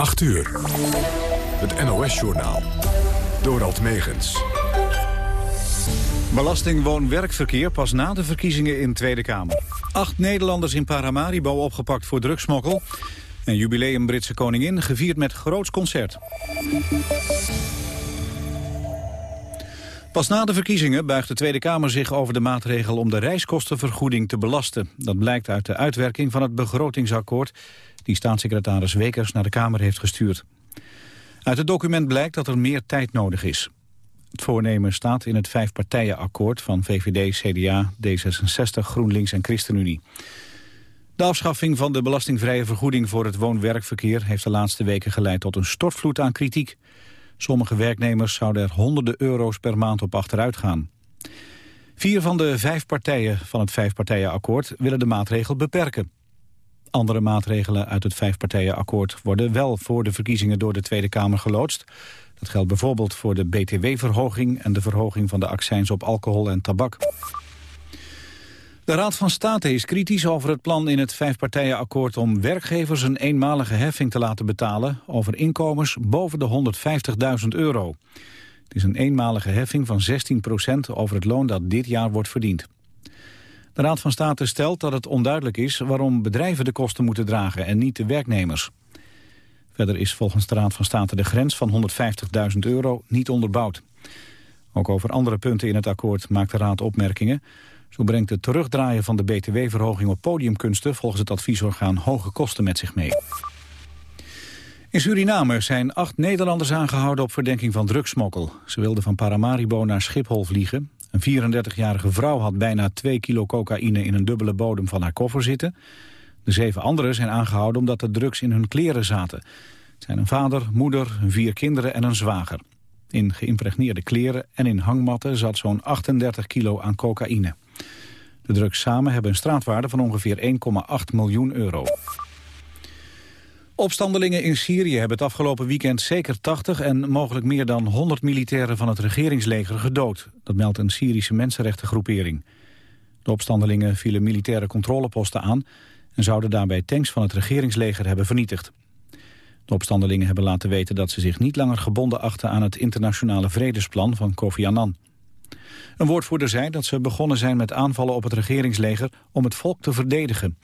8 uur. Het NOS-journaal. Dorald Megens. Belasting woon-werkverkeer pas na de verkiezingen in Tweede Kamer. Acht Nederlanders in Paramaribo opgepakt voor drugsmokkel. En jubileum Britse koningin gevierd met groots concert. Pas na de verkiezingen buigt de Tweede Kamer zich over de maatregel om de reiskostenvergoeding te belasten. Dat blijkt uit de uitwerking van het begrotingsakkoord die staatssecretaris Wekers naar de Kamer heeft gestuurd. Uit het document blijkt dat er meer tijd nodig is. Het voornemen staat in het vijfpartijenakkoord van VVD, CDA, D66, GroenLinks en ChristenUnie. De afschaffing van de belastingvrije vergoeding voor het woon-werkverkeer heeft de laatste weken geleid tot een stortvloed aan kritiek. Sommige werknemers zouden er honderden euro's per maand op achteruit gaan. Vier van de vijf partijen van het vijfpartijenakkoord willen de maatregel beperken. Andere maatregelen uit het vijfpartijenakkoord worden wel voor de verkiezingen door de Tweede Kamer geloodst. Dat geldt bijvoorbeeld voor de btw-verhoging en de verhoging van de accijns op alcohol en tabak. De Raad van State is kritisch over het plan in het vijfpartijenakkoord om werkgevers een eenmalige heffing te laten betalen over inkomens boven de 150.000 euro. Het is een eenmalige heffing van 16% over het loon dat dit jaar wordt verdiend. De Raad van State stelt dat het onduidelijk is waarom bedrijven de kosten moeten dragen en niet de werknemers. Verder is volgens de Raad van State de grens van 150.000 euro niet onderbouwd. Ook over andere punten in het akkoord maakt de Raad opmerkingen. Zo brengt het terugdraaien van de btw-verhoging op podiumkunsten... volgens het adviesorgaan hoge kosten met zich mee. In Suriname zijn acht Nederlanders aangehouden op verdenking van drugsmokkel. Ze wilden van Paramaribo naar Schiphol vliegen. Een 34-jarige vrouw had bijna 2 kilo cocaïne in een dubbele bodem van haar koffer zitten. De zeven anderen zijn aangehouden omdat de drugs in hun kleren zaten. Het zijn een vader, moeder, vier kinderen en een zwager. In geïmpregneerde kleren en in hangmatten zat zo'n 38 kilo aan cocaïne. De drugs samen hebben een straatwaarde van ongeveer 1,8 miljoen euro. Opstandelingen in Syrië hebben het afgelopen weekend zeker 80 en mogelijk meer dan 100 militairen van het regeringsleger gedood. Dat meldt een Syrische mensenrechtengroepering. De opstandelingen vielen militaire controleposten aan en zouden daarbij tanks van het regeringsleger hebben vernietigd. De opstandelingen hebben laten weten dat ze zich niet langer gebonden achten aan het internationale vredesplan van Kofi Annan. Een woordvoerder zei dat ze begonnen zijn met aanvallen op het regeringsleger om het volk te verdedigen.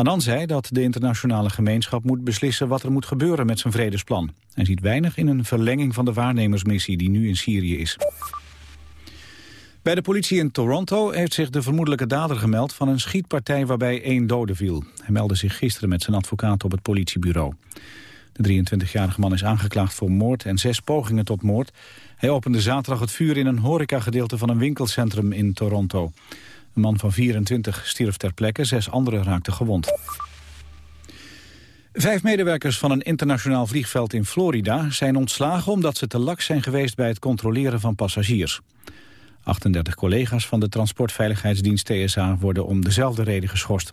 Annan zei dat de internationale gemeenschap moet beslissen wat er moet gebeuren met zijn vredesplan. Hij ziet weinig in een verlenging van de waarnemersmissie die nu in Syrië is. Bij de politie in Toronto heeft zich de vermoedelijke dader gemeld van een schietpartij waarbij één dode viel. Hij meldde zich gisteren met zijn advocaat op het politiebureau. De 23-jarige man is aangeklaagd voor moord en zes pogingen tot moord. Hij opende zaterdag het vuur in een horecagedeelte van een winkelcentrum in Toronto. Een man van 24 stierf ter plekke, zes anderen raakten gewond. Vijf medewerkers van een internationaal vliegveld in Florida zijn ontslagen omdat ze te laks zijn geweest bij het controleren van passagiers. 38 collega's van de transportveiligheidsdienst TSA worden om dezelfde reden geschorst.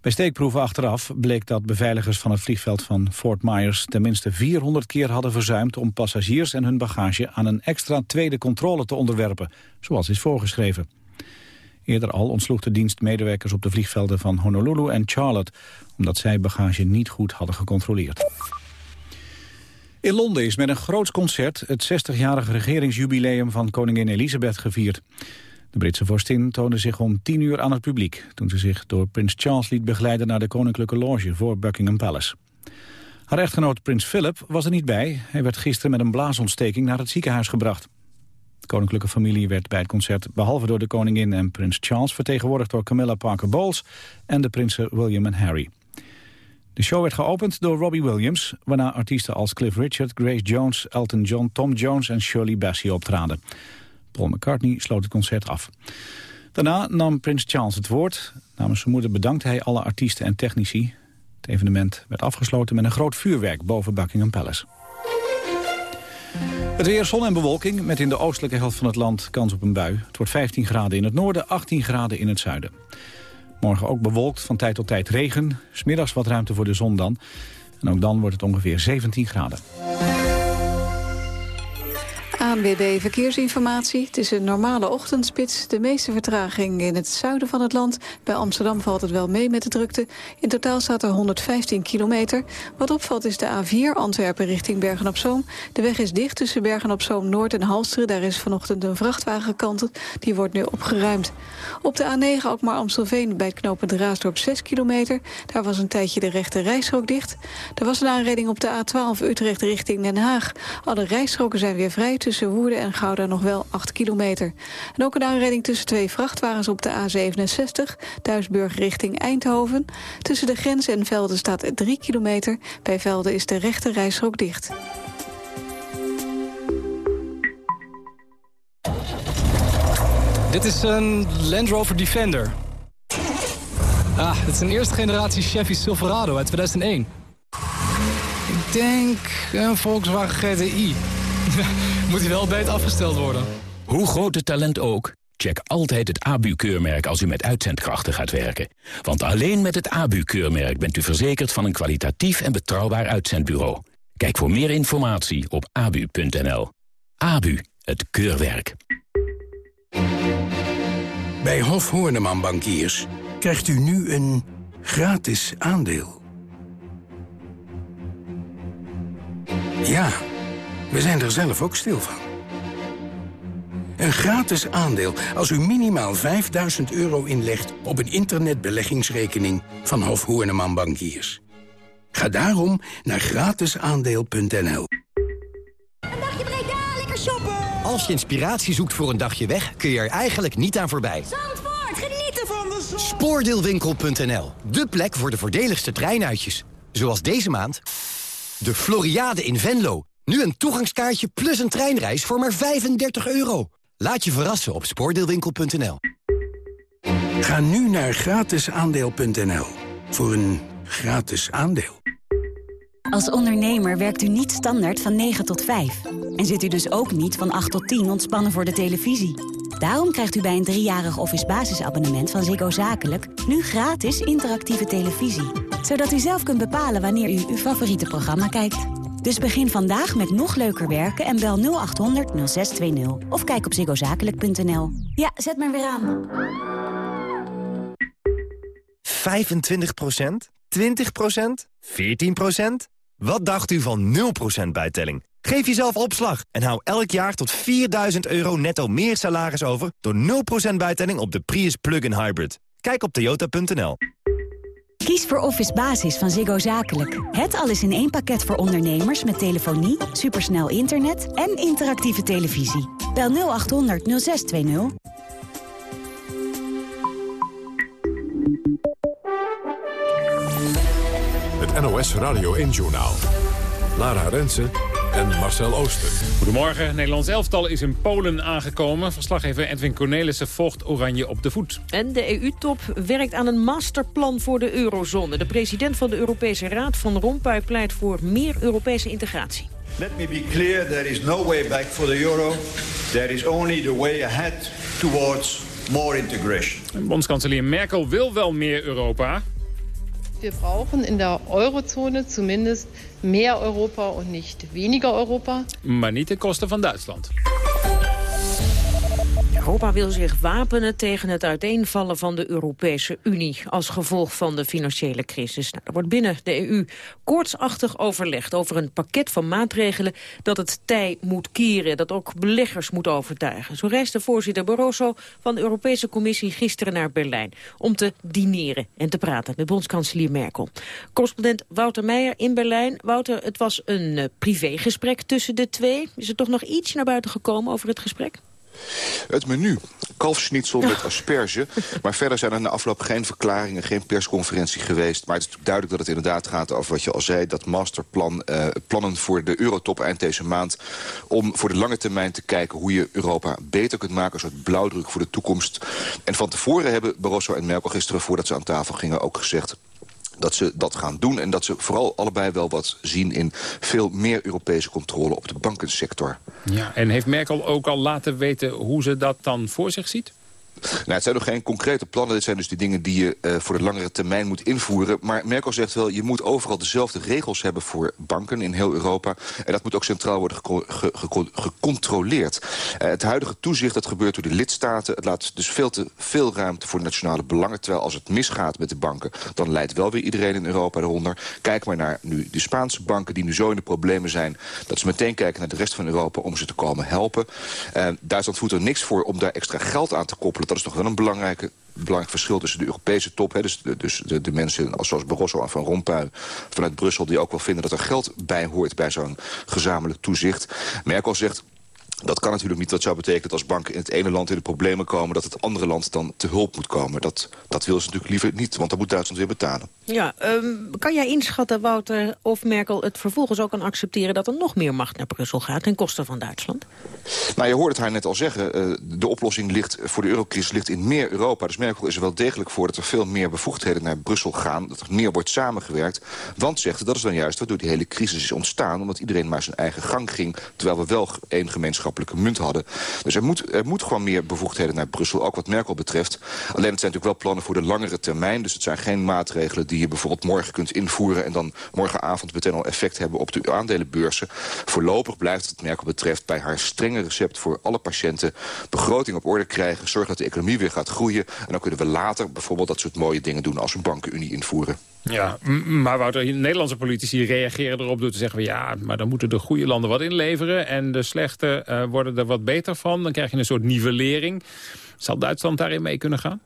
Bij steekproeven achteraf bleek dat beveiligers van het vliegveld van Fort Myers tenminste 400 keer hadden verzuimd om passagiers en hun bagage aan een extra tweede controle te onderwerpen, zoals is voorgeschreven. Eerder al ontsloeg de dienst medewerkers op de vliegvelden van Honolulu en Charlotte... omdat zij bagage niet goed hadden gecontroleerd. In Londen is met een groot concert het 60-jarige regeringsjubileum van koningin Elisabeth gevierd. De Britse vorstin toonde zich om tien uur aan het publiek... toen ze zich door prins Charles liet begeleiden naar de koninklijke loge voor Buckingham Palace. Haar echtgenoot prins Philip was er niet bij. Hij werd gisteren met een blaasontsteking naar het ziekenhuis gebracht. Koninklijke familie werd bij het concert behalve door de koningin en prins Charles... vertegenwoordigd door Camilla Parker Bowles en de prinsen William en Harry. De show werd geopend door Robbie Williams... waarna artiesten als Cliff Richard, Grace Jones, Elton John, Tom Jones en Shirley Bassey optraden. Paul McCartney sloot het concert af. Daarna nam prins Charles het woord. Namens zijn moeder bedankte hij alle artiesten en technici. Het evenement werd afgesloten met een groot vuurwerk boven Buckingham Palace. Het weer, zon en bewolking, met in de oostelijke helft van het land kans op een bui. Het wordt 15 graden in het noorden, 18 graden in het zuiden. Morgen ook bewolkt, van tijd tot tijd regen. Smiddags wat ruimte voor de zon dan. En ook dan wordt het ongeveer 17 graden. ANWB Verkeersinformatie. Het is een normale ochtendspits. De meeste vertraging in het zuiden van het land. Bij Amsterdam valt het wel mee met de drukte. In totaal staat er 115 kilometer. Wat opvalt is de A4 Antwerpen richting Bergen-op-Zoom. De weg is dicht tussen Bergen-op-Zoom Noord en Halsteren. Daar is vanochtend een vrachtwagen gekanteld. Die wordt nu opgeruimd. Op de A9 Alkmaar-Amstelveen bij het knooppunt Raasdorp 6 kilometer. Daar was een tijdje de rechte rijstrook dicht. Er was een aanreding op de A12 Utrecht richting Den Haag. Alle rijstroken zijn weer vrij tussen Woerden en Gouda nog wel 8 kilometer. En ook een aanrijding tussen twee vrachtwagens op de A67, Duisburg richting Eindhoven. Tussen de grens en Velden staat 3 kilometer. Bij Velden is de rechte rijstrook dicht. Dit is een Land Rover Defender. Ah, dit is een eerste generatie Chevy Silverado uit 2001. Ik denk een Volkswagen GTI. Moet hij wel beter afgesteld worden. Hoe groot het talent ook, check altijd het ABU-keurmerk als u met uitzendkrachten gaat werken. Want alleen met het ABU-keurmerk bent u verzekerd van een kwalitatief en betrouwbaar uitzendbureau. Kijk voor meer informatie op abu.nl. ABU, het keurwerk. Bij Hof Hoorneman Bankiers krijgt u nu een gratis aandeel. Ja, we zijn er zelf ook stil van. Een gratis aandeel als u minimaal 5000 euro inlegt op een internetbeleggingsrekening van Hof Hoorneman Bankiers. Ga daarom naar gratisaandeel.nl. Een dagje Breda, lekker shoppen! Als je inspiratie zoekt voor een dagje weg, kun je er eigenlijk niet aan voorbij. Zandvoort, genieten van de zon! Spoordeelwinkel.nl, de plek voor de voordeligste treinuitjes. Zoals deze maand de Floriade in Venlo. Nu een toegangskaartje plus een treinreis voor maar 35 euro. Laat je verrassen op spoordeelwinkel.nl. Ga nu naar gratisaandeel.nl voor een gratis aandeel. Als ondernemer werkt u niet standaard van 9 tot 5. En zit u dus ook niet van 8 tot 10 ontspannen voor de televisie. Daarom krijgt u bij een driejarig office basisabonnement van Ziggo Zakelijk... nu gratis interactieve televisie. Zodat u zelf kunt bepalen wanneer u uw favoriete programma kijkt. Dus begin vandaag met nog leuker werken en bel 0800 0620. Of kijk op ziggozakelijk.nl. Ja, zet maar weer aan. 25% 20% 14% Wat dacht u van 0% bijtelling? Geef jezelf opslag en hou elk jaar tot 4000 euro netto meer salaris over... door 0% bijtelling op de Prius Plug-in Hybrid. Kijk op toyota.nl. Kies voor Office Basis van Ziggo Zakelijk. Het alles in één pakket voor ondernemers met telefonie, supersnel internet en interactieve televisie. Bel 0800 0620. Het NOS Radio 1-journaal. Lara Rensen en Marcel Ooster. Goedemorgen. Nederlands elftal is in Polen aangekomen. Verslaggever Edwin Cornelissen volgt Oranje op de voet. En de EU-top werkt aan een masterplan voor de eurozone. De president van de Europese Raad, Van Rompuy, pleit voor meer Europese integratie. Let me be clear, there is no way back for the euro. There is only the way ahead towards more integration. Bondskanselier Merkel wil wel meer Europa. Wir brauchen in der Eurozone zumindest mehr Europa und nicht weniger Europa. Maar niet ten koste van Duitsland. Europa wil zich wapenen tegen het uiteenvallen van de Europese Unie... als gevolg van de financiële crisis. Nou, er wordt binnen de EU koortsachtig overlegd over een pakket van maatregelen... dat het tij moet keren, dat ook beleggers moet overtuigen. Zo reisde voorzitter Barroso van de Europese Commissie gisteren naar Berlijn... om te dineren en te praten met bondskanselier Merkel. Correspondent Wouter Meijer in Berlijn. Wouter, het was een uh, privégesprek tussen de twee. Is er toch nog iets naar buiten gekomen over het gesprek? Het menu. Kalfsschnitzel met asperge. Maar verder zijn er na afloop geen verklaringen, geen persconferentie geweest. Maar het is duidelijk dat het inderdaad gaat over wat je al zei. Dat masterplan, uh, plannen voor de eurotop eind deze maand. Om voor de lange termijn te kijken hoe je Europa beter kunt maken. Een soort blauwdruk voor de toekomst. En van tevoren hebben Barroso en Merkel gisteren voordat ze aan tafel gingen ook gezegd dat ze dat gaan doen. En dat ze vooral allebei wel wat zien in veel meer Europese controle op de bankensector. Ja, en heeft Merkel ook al laten weten hoe ze dat dan voor zich ziet? Nou, het zijn nog geen concrete plannen. Dit zijn dus die dingen die je uh, voor de langere termijn moet invoeren. Maar Merkel zegt wel, je moet overal dezelfde regels hebben voor banken in heel Europa. En dat moet ook centraal worden ge ge ge gecontroleerd. Uh, het huidige toezicht, dat gebeurt door de lidstaten. Het laat dus veel te veel ruimte voor nationale belangen. Terwijl als het misgaat met de banken, dan leidt wel weer iedereen in Europa eronder. Kijk maar naar nu de Spaanse banken die nu zo in de problemen zijn... dat ze meteen kijken naar de rest van Europa om ze te komen helpen. Uh, Duitsland voert er niks voor om daar extra geld aan te koppelen. Dat is nog wel een belangrijk verschil tussen de Europese top... Hè, dus, de, dus de, de mensen zoals Barroso en Van Rompuy vanuit Brussel... die ook wel vinden dat er geld bij hoort bij zo'n gezamenlijk toezicht. Merkel zegt... Dat kan natuurlijk niet. Dat zou betekenen dat als banken in het ene land in de problemen komen... dat het andere land dan te hulp moet komen. Dat, dat wil ze natuurlijk liever niet, want dan moet Duitsland weer betalen. Ja, um, kan jij inschatten, Wouter, of Merkel het vervolgens ook kan accepteren... dat er nog meer macht naar Brussel gaat ten koste van Duitsland? Nou, je hoorde het haar net al zeggen. Uh, de oplossing ligt voor de eurocrisis ligt in meer Europa. Dus Merkel is er wel degelijk voor dat er veel meer bevoegdheden naar Brussel gaan. Dat er meer wordt samengewerkt. Want, zegt ze, dat is dan juist waardoor die hele crisis is ontstaan. Omdat iedereen maar zijn eigen gang ging. Terwijl we wel één munt hadden. Dus er moet, er moet gewoon meer bevoegdheden naar Brussel. Ook wat Merkel betreft. Alleen het zijn natuurlijk wel plannen voor de langere termijn. Dus het zijn geen maatregelen die je bijvoorbeeld morgen kunt invoeren... en dan morgenavond meteen al effect hebben op de aandelenbeurzen. Voorlopig blijft het Merkel betreft bij haar strenge recept voor alle patiënten... begroting op orde krijgen, zorgen dat de economie weer gaat groeien... en dan kunnen we later bijvoorbeeld dat soort mooie dingen doen... als een bankenunie invoeren. Ja, maar Wouter, Nederlandse politici reageren erop door te zeggen... ja, maar dan moeten de goede landen wat inleveren... en de slechte uh, worden er wat beter van. Dan krijg je een soort nivellering. Zal Duitsland daarin mee kunnen gaan?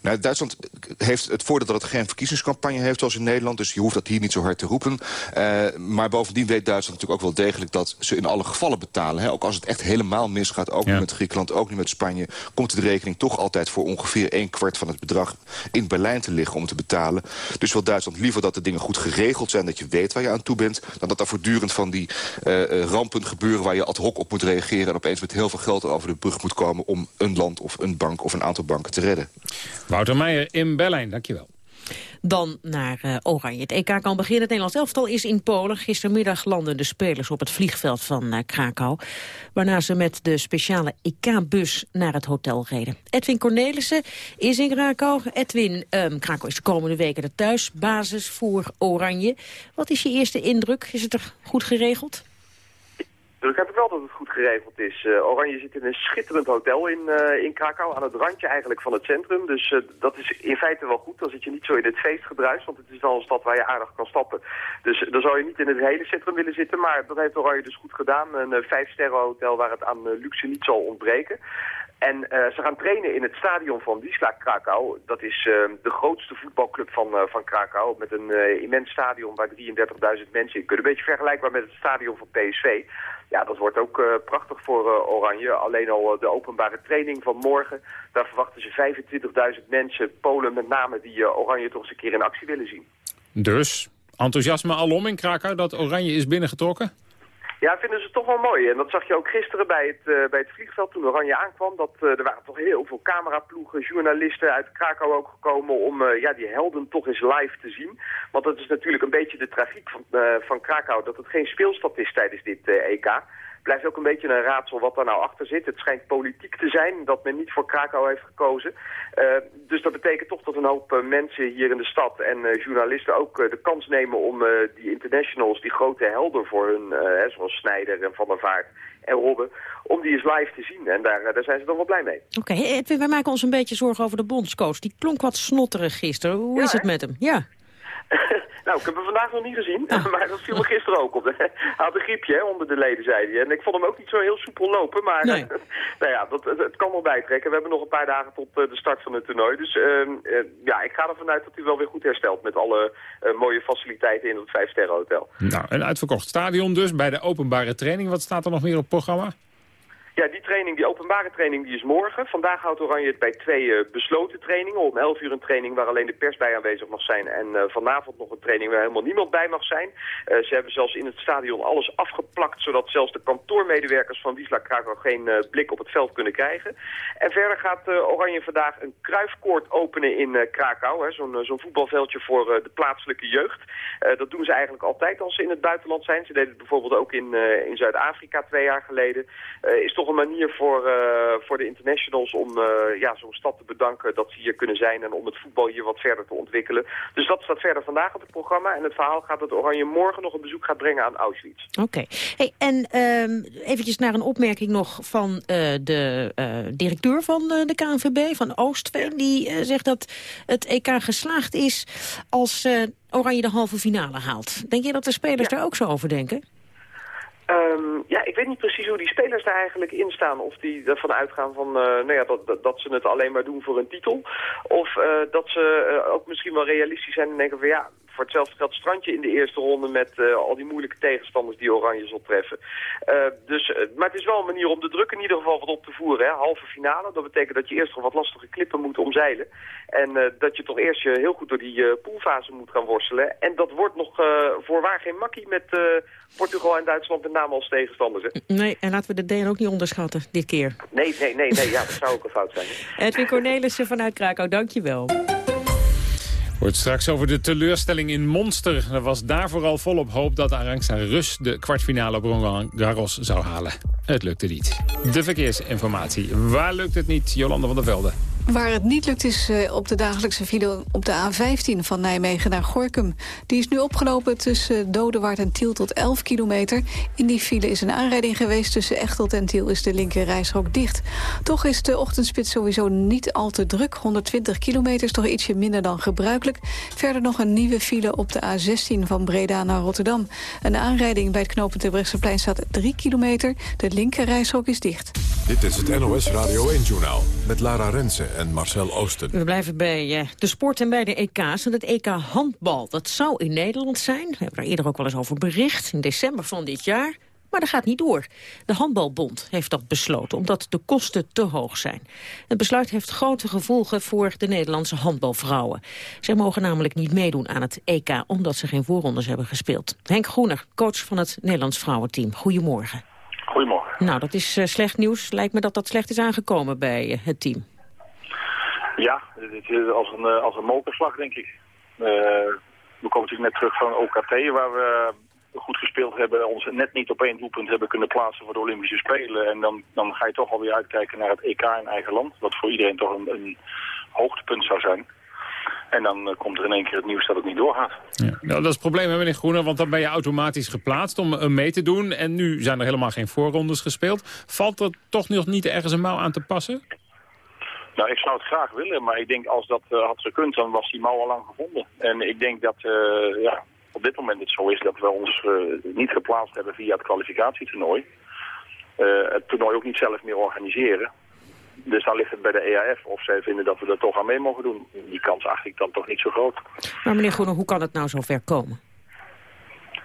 Nou, Duitsland heeft het voordeel dat het geen verkiezingscampagne heeft zoals in Nederland. Dus je hoeft dat hier niet zo hard te roepen. Uh, maar bovendien weet Duitsland natuurlijk ook wel degelijk dat ze in alle gevallen betalen. Hè. Ook als het echt helemaal misgaat, ook ja. niet met Griekenland, ook niet met Spanje... komt de rekening toch altijd voor ongeveer een kwart van het bedrag in Berlijn te liggen om te betalen. Dus wil Duitsland liever dat de dingen goed geregeld zijn, dat je weet waar je aan toe bent... dan dat er voortdurend van die uh, rampen gebeuren waar je ad hoc op moet reageren... en opeens met heel veel geld over de brug moet komen om een land of een bank of een aantal banken te redden. Wouter Meijer in Berlijn, dankjewel. Dan naar uh, Oranje. Het EK kan beginnen. Het Nederlands elftal is in Polen. Gistermiddag landen de spelers op het vliegveld van uh, Krakau. Waarna ze met de speciale EK-bus naar het hotel reden. Edwin Cornelissen is in Krakau. Edwin, um, Krakau is de komende weken de thuisbasis voor Oranje. Wat is je eerste indruk? Is het er goed geregeld? Ik heb wel dat het goed geregeld is. Uh, Oranje zit in een schitterend hotel in, uh, in Krakau, aan het randje eigenlijk van het centrum. Dus uh, dat is in feite wel goed. Dan zit je niet zo in het feestgedruis, want het is wel een stad waar je aardig kan stappen. Dus dan zou je niet in het hele centrum willen zitten, maar dat heeft Oranje dus goed gedaan. Een vijf-sterren hotel waar het aan luxe niet zal ontbreken. En ze gaan trainen in het stadion van Wisla Krakau. Dat is de grootste voetbalclub van, uh, van Krakau. Met een immens stadion waar 33.000 mensen in kunnen. Een beetje vergelijkbaar met het stadion van PSV. Ja, dat wordt ook prachtig voor Oranje. Alleen al de openbare training van morgen. Daar verwachten ze 25.000 mensen, Polen met name, die Oranje toch eens een keer in actie willen zien. Dus, enthousiasme alom in Krakau dat Oranje is binnengetrokken? Ja, vinden ze toch wel mooi. En dat zag je ook gisteren bij het, uh, bij het vliegveld toen Oranje aankwam. Dat, uh, er waren toch heel veel cameraploegen, journalisten uit Krakau ook gekomen om uh, ja, die helden toch eens live te zien. Want dat is natuurlijk een beetje de tragiek van, van Krakau, dat het geen speelstad is tijdens dit EK blijft ook een beetje een raadsel wat daar nou achter zit. Het schijnt politiek te zijn dat men niet voor Krakau heeft gekozen. Uh, dus dat betekent toch dat een hoop uh, mensen hier in de stad en uh, journalisten ook de kans nemen om die internationals, die grote helden voor hun, hè, zoals Snijder en Van der Vaart en Robben, om die eens live te zien. En daar, daar zijn ze dan wel blij mee. Oké, okay. Edwin, wij maken ons een beetje zorgen over de bondscoach. Die klonk wat snotterig gisteren. Hoe ja, is het hè? met hem? Ja. nou, ik heb hem vandaag nog niet gezien, oh. maar dat viel me gisteren ook op. Hij had een griepje hè, onder de leden, zei hij. En ik vond hem ook niet zo heel soepel lopen, maar nee. nou ja, dat, het, het, kan wel bijtrekken. We hebben nog een paar dagen tot uh, de start van het toernooi. Dus uh, uh, ja, ik ga ervan uit dat hij wel weer goed herstelt met alle mooie faciliteiten in het Vijfsterrenhotel. Nou, een uitverkocht stadion dus bij de openbare training. Wat staat er nog meer op het programma? Ja, die training, die openbare training, die is morgen. Vandaag houdt Oranje het bij twee uh, besloten trainingen. Om 11 uur een training waar alleen de pers bij aanwezig mag zijn. En uh, vanavond nog een training waar helemaal niemand bij mag zijn. Uh, ze hebben zelfs in het stadion alles afgeplakt... zodat zelfs de kantoormedewerkers van Wisla Krakau geen blik op het veld kunnen krijgen. En verder gaat Oranje vandaag een kruifkoord openen in Krakau. Zo'n zo voetbalveldje voor de plaatselijke jeugd. dat doen ze eigenlijk altijd als ze in het buitenland zijn. Ze deden het bijvoorbeeld ook in, in Zuid-Afrika twee jaar geleden. is toch een manier voor, eh, voor de internationals om uh, ja, zo'n stad te bedanken dat ze hier kunnen zijn en om het voetbal hier wat verder te ontwikkelen. Dus dat staat verder vandaag op het programma en het verhaal gaat dat Oranje morgen nog een bezoek gaat brengen aan Auschwitz. Oké. Hey, en um, eventjes naar een opmerking nog van uh, de directeur van de KNVB, van Oostveen. Die zegt dat het EK geslaagd is als Oranje de halve finale haalt. Denk je dat de spelers daar ook zo over denken? Um, ja, ik weet niet precies hoe die spelers daar eigenlijk in staan. Of die ervan uitgaan van, uh, nou ja, dat, dat, ze het alleen maar doen voor een titel. Of uh, dat ze uh, ook misschien wel realistisch zijn en denken van ja, voor hetzelfde geld strandje in de eerste ronde met uh, al die moeilijke tegenstanders die Oranje zal treffen. Uh, dus, uh, maar het is wel een manier om de druk in ieder geval wat op te voeren. Hè? Halve finale, dat betekent dat je eerst nog wat lastige klippen moet omzeilen. En dat je toch eerst je heel goed door die poolfase moet gaan worstelen. En dat wordt nog voorwaar geen makkie met Portugal en Duitsland met name als tegenstanders. Hè? Nee, en laten we de Denen ook niet onderschatten dit keer. Nee, nee, nee, nee ja, dat zou ook een fout zijn. Edwin Cornelissen vanuit Krakau, dankjewel. Wordt straks over de teleurstelling in Monster. Er was daar vooral volop hoop dat Arantxa Rus de kwartfinale op Roland Garros zou halen. Het lukte niet. De verkeersinformatie. Waar lukt het niet, Jolanda van der Velde? Waar het niet lukt is uh, op de dagelijkse file op de A15 van Nijmegen naar Gorkum. Die is nu opgelopen tussen Dodewaard en Tiel tot 11 kilometer. In die file is een aanrijding geweest. Tussen Echteld en Tiel is de linker reisrook dicht. Toch is de ochtendspits sowieso niet al te druk. 120 kilometer is toch ietsje minder dan gebruikelijk. Verder nog een nieuwe file op de A16 van Breda naar Rotterdam. Een aanrijding bij het knooppunt Terbrechtseplein staat 3 kilometer. De linker reisrook is dicht. Dit is het NOS Radio 1-journaal met Lara Rensen en Marcel Oosten. We blijven bij uh, de sport en bij de EK's. En het EK handbal, dat zou in Nederland zijn. We hebben daar eerder ook wel eens over bericht. In december van dit jaar. Maar dat gaat niet door. De Handbalbond heeft dat besloten, omdat de kosten te hoog zijn. Het besluit heeft grote gevolgen voor de Nederlandse handbalvrouwen. Zij mogen namelijk niet meedoen aan het EK, omdat ze geen voorrondes hebben gespeeld. Henk Groener, coach van het Nederlands vrouwenteam. Goedemorgen. Goedemorgen. Nou, dat is uh, slecht nieuws. Lijkt me dat dat slecht is aangekomen bij uh, het team. Ja, het is als een, als een mokerslag, denk ik. Uh, we komen natuurlijk net terug van OKT, waar we goed gespeeld hebben, ons net niet op één doelpunt hebben kunnen plaatsen voor de Olympische Spelen. En dan, dan ga je toch alweer uitkijken naar het EK in eigen land, wat voor iedereen toch een, een hoogtepunt zou zijn. En dan uh, komt er in één keer het nieuws dat het niet doorgaat. Ja. Nou, dat is het probleem, meneer Groener, want dan ben je automatisch geplaatst om mee te doen. En nu zijn er helemaal geen voorrondes gespeeld. Valt er toch nog niet ergens een mouw aan te passen? Nou, ik zou het graag willen, maar ik denk als dat uh, had gekund, dan was die mouw al lang gevonden. En ik denk dat ja, op dit moment het zo is dat we ons niet geplaatst hebben via het kwalificatietoernooi. het toernooi ook niet zelf meer organiseren. Dus dan ligt het bij de EAF of zij vinden dat we er toch aan mee mogen doen. Die kans acht ik dan toch niet zo groot. Maar meneer Groener, hoe kan het nou zo ver komen?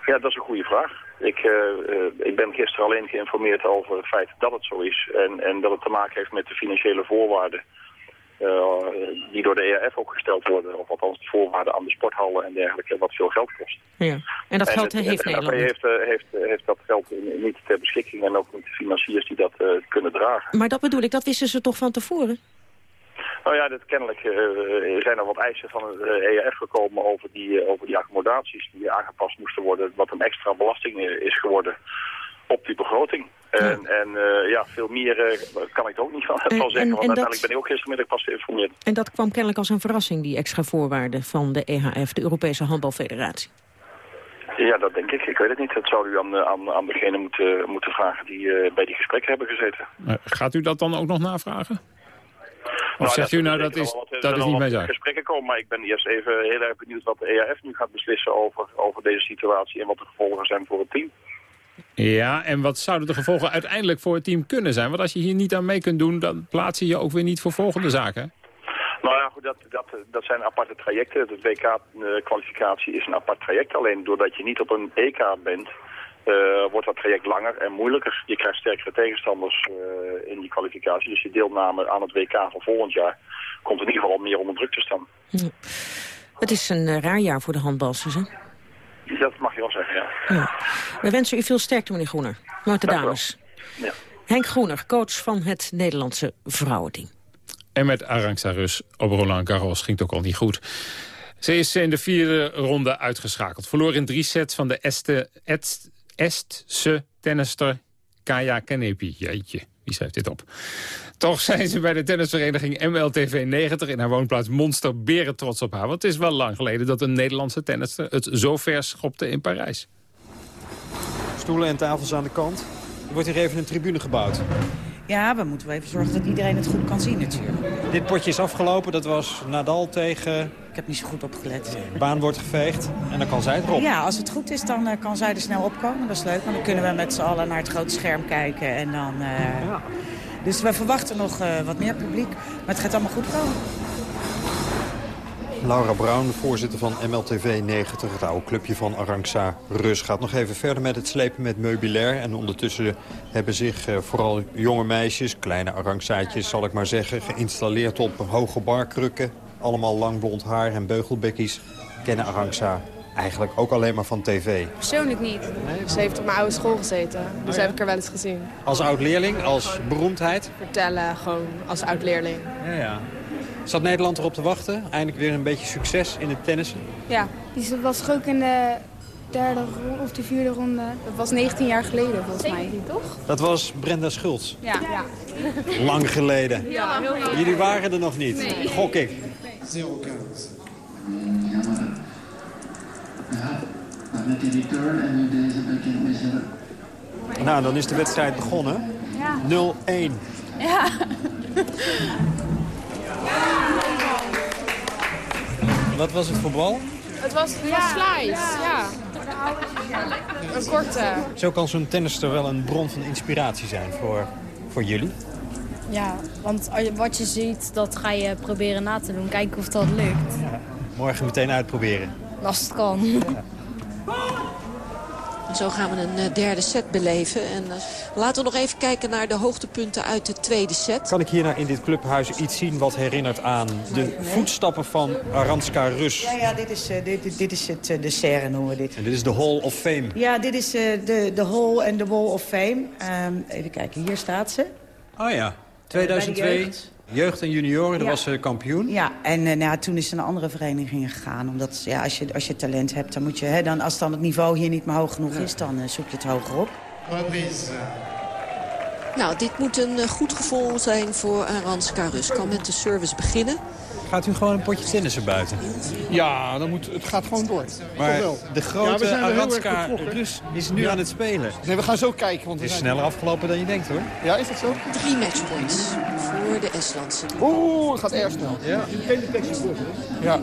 Ja, dat is een goede vraag. Ik, uh, ik ben gisteren alleen geïnformeerd over het feit dat het zo is. En, en dat het te maken heeft met de financiële voorwaarden die door de EAF ook gesteld worden. Of althans de voorwaarden aan de sporthallen en dergelijke, wat veel geld kost. Ja. En dat geld en het, heeft en, Nederland heeft, heeft, heeft dat geld niet ter beschikking en ook niet de financiers die dat kunnen dragen. Maar dat bedoel ik, dat wisten ze toch van tevoren? Nou ja, dit, kennelijk uh, zijn er wat eisen van de EAF gekomen over die, over die accommodaties die aangepast moesten worden. Wat een extra belasting is geworden op die begroting. En, ja. en uh, ja, veel meer uh, kan ik er ook niet van, van zeggen, want uiteindelijk dat... ben ik ook gistermiddag pas geïnformeerd. En dat kwam kennelijk als een verrassing, die extra voorwaarden van de EHF, de Europese Handbalfederatie. Ja, dat denk ik. Ik weet het niet. Dat zou u aan, aan, aan degene moeten, moeten vragen die uh, bij die gesprekken hebben gezeten. gaat u dat dan ook nog navragen? Of nou, zegt u nou dat is, wat, dat is niet mijn zaak? gesprekken komen, maar ik ben eerst even heel erg benieuwd wat de EAF nu gaat beslissen over, over deze situatie en wat de gevolgen zijn voor het team. Ja, en wat zouden de gevolgen uiteindelijk voor het team kunnen zijn? Want als je hier niet aan mee kunt doen, dan plaats je je ook weer niet voor volgende zaken. Nou ja, goed, dat, dat, dat zijn aparte trajecten. De WK-kwalificatie is een apart traject. Alleen doordat je niet op een EK bent, uh, wordt dat traject langer en moeilijker. Je krijgt sterkere tegenstanders uh, in die kwalificatie. Dus je deelname aan het WK van volgend jaar komt in ieder geval meer onder druk te staan. Ja. Het is een raar jaar voor de handbalsters, hè? Dat mag je wel zeggen, ja. ja. We wensen u veel sterkte, meneer Groener. Met de dames. Ja. Henk Groener, coach van het Nederlandse vrouwenteam. En met Arantxa Rus op Roland Garros ging het ook al niet goed. Ze is in de vierde ronde uitgeschakeld. Verloor in drie sets van de Este, Est, Estse tennister Kaya Kanepi. Jeetje. Wie schrijft dit op? Toch zijn ze bij de tennisvereniging MLTV 90 in haar woonplaats Monster beren trots op haar. Want het is wel lang geleden dat een Nederlandse tennister het zo ver schopte in Parijs. Stoelen en tafels aan de kant. Er wordt hier even een tribune gebouwd. Ja, we moeten wel even zorgen dat iedereen het goed kan zien natuurlijk. Dit potje is afgelopen, dat was Nadal tegen... Ik heb niet zo goed opgelet. De baan wordt geveegd en dan kan zij erop. Ja, als het goed is, dan uh, kan zij er snel opkomen. Dat is leuk, want dan kunnen we met z'n allen naar het grote scherm kijken. En dan, uh... ja. Dus we verwachten nog uh, wat meer publiek, maar het gaat allemaal goed komen. Laura Brown, voorzitter van MLTV 90, het oude clubje van Arangsa Rus... gaat nog even verder met het slepen met meubilair. En ondertussen hebben zich uh, vooral jonge meisjes, kleine Arangsaatjes zal ik maar zeggen... geïnstalleerd op hoge barkrukken. Allemaal lang blond haar en beugelbekkies. Kennen Arangsa eigenlijk ook alleen maar van tv? Persoonlijk niet. Ze heeft op mijn oude school gezeten, dus oh heb ik haar wel eens gezien. Als oud-leerling, als beroemdheid? Vertellen, gewoon als oud-leerling. Ja, ja. Zat Nederland erop te wachten? Eindelijk weer een beetje succes in het tennissen? Ja. Die was ook in de derde ronde of de vierde ronde. Dat was 19 jaar geleden volgens mij. toch? Dat was Brenda Schultz? Ja. Lang geleden. Ja, heel Jullie waren er nog niet, gok ik. 0 15 met die return en nu deze bekend missen. Nou, dan is de wedstrijd begonnen. Ja. 0-1. Ja. Wat was het voor bal? Het was, het was slice, ja. Een korte. Zo kan zo'n tennister wel een bron van inspiratie zijn voor, voor jullie. Ja, want wat je ziet, dat ga je proberen na te doen. Kijken of dat lukt. Ja, morgen meteen uitproberen. Als het kan. Ja. Zo gaan we een derde set beleven. En uh, laten we nog even kijken naar de hoogtepunten uit de tweede set. Kan ik hier nou in dit clubhuis iets zien wat herinnert aan de voetstappen van Aranska Rus? Ja, ja dit, is, uh, dit, dit is het de serre noemen we dit. En dit is de Hall of Fame? Ja, dit is de, de Hall en de Wall of Fame. Um, even kijken, hier staat ze. Oh ja, 2002. Jeugd en junioren, ja. was uh, kampioen. Ja, en uh, nou, toen is ze naar andere verenigingen gegaan. Omdat ja, als, je, als je talent hebt, dan moet je... Hè, dan, als dan het niveau hier niet meer hoog genoeg is, dan uh, zoek je het hoger op. Nou, dit moet een goed gevoel zijn voor Aranska Rus. Kan met de service beginnen. Gaat u gewoon een potje tennissen buiten? Ja, dan moet, het gaat gewoon door. Maar de grote ja, Aranska Rus is nu ja. aan het spelen. Nee, we gaan zo kijken. Want het is sneller afgelopen dan je denkt, hoor. Ja, is dat zo? Drie matchpoints voor de Estlandse. Oeh, het gaat erg snel. Ja. ja.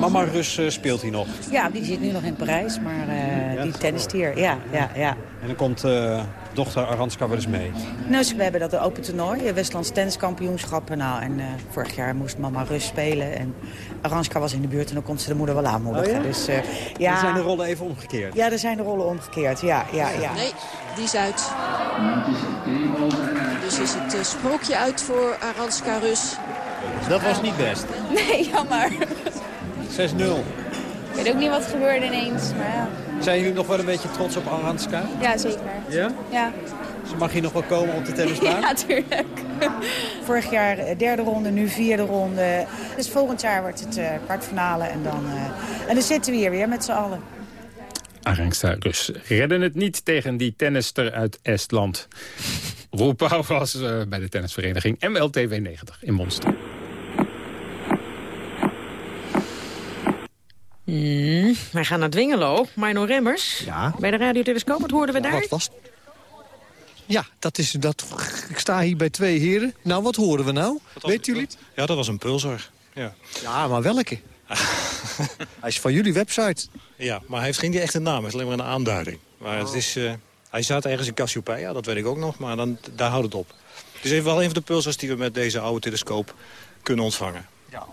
Mama Rus uh, speelt hier nog. Ja, die zit nu nog in Parijs, maar uh, ja, die tennist hier. Ja, ja, ja. En dan komt... Uh, dochter Aranska wel eens mee? Nou, we hebben dat open toernooi, Westlands tenniskampioenschappen. Nou, en uh, vorig jaar moest mama Rus spelen. En Aranska was in de buurt en dan komt ze de moeder wel aanmoedigen. Oh ja? Dus, uh, ja. Dan zijn de rollen even omgekeerd? Ja, er zijn de rollen omgekeerd, ja. ja, ja. Nee, die is uit. Dus is het uh, sprookje uit voor Aranska Rus. Dat was niet best. Nee, jammer. 6-0. Ik weet ook niet wat gebeurde ineens, maar ja. Zijn jullie nog wel een beetje trots op Aranska? Ja, zeker. Ja? Ja. Ze mag hier nog wel komen op de tennisbaan? ja, tuurlijk. Vorig jaar derde ronde, nu vierde ronde. Dus volgend jaar wordt het uh, kwartfinale en dan, uh, en dan zitten we hier weer met z'n allen. Aranska Rus redden het niet tegen die tennister uit Estland. Roel Pauw was uh, bij de tennisvereniging MLTW 90 in Monster. Mm, wij gaan naar Dwingelo. Mino Remmers, ja. bij de radiotelescoop, wat hoorden we daar? Wat was Ja, dat is, dat, ik sta hier bij twee heren. Nou, wat horen we nou? Weet jullie het? Ja, dat was een pulsar. Ja, ja maar welke? hij is van jullie website. Ja, maar hij heeft geen echte naam. Hij is alleen maar een aanduiding. Maar oh. het is, uh, hij staat ergens in Cassiopeia, dat weet ik ook nog. Maar dan, daar houdt het op. Het is even wel een van de pulsars die we met deze oude telescoop kunnen ontvangen.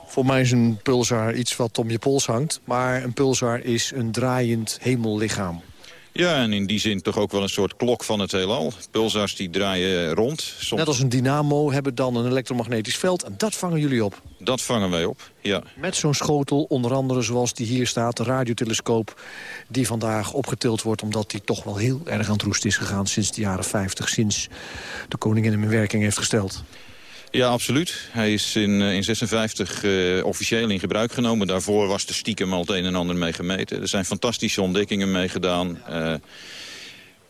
Voor mij is een pulsar iets wat om je pols hangt. Maar een pulsar is een draaiend hemellichaam. Ja, en in die zin toch ook wel een soort klok van het heelal. Pulsars die draaien rond. Soms... Net als een dynamo hebben dan een elektromagnetisch veld. En dat vangen jullie op? Dat vangen wij op, ja. Met zo'n schotel, onder andere zoals die hier staat, de radiotelescoop... die vandaag opgetild wordt omdat die toch wel heel erg aan het roest is gegaan... sinds de jaren 50, sinds de koningin hem in werking heeft gesteld. Ja, absoluut. Hij is in 1956 uh, uh, officieel in gebruik genomen. Daarvoor was er stiekem al het een en ander mee gemeten. Er zijn fantastische ontdekkingen mee gedaan. Uh,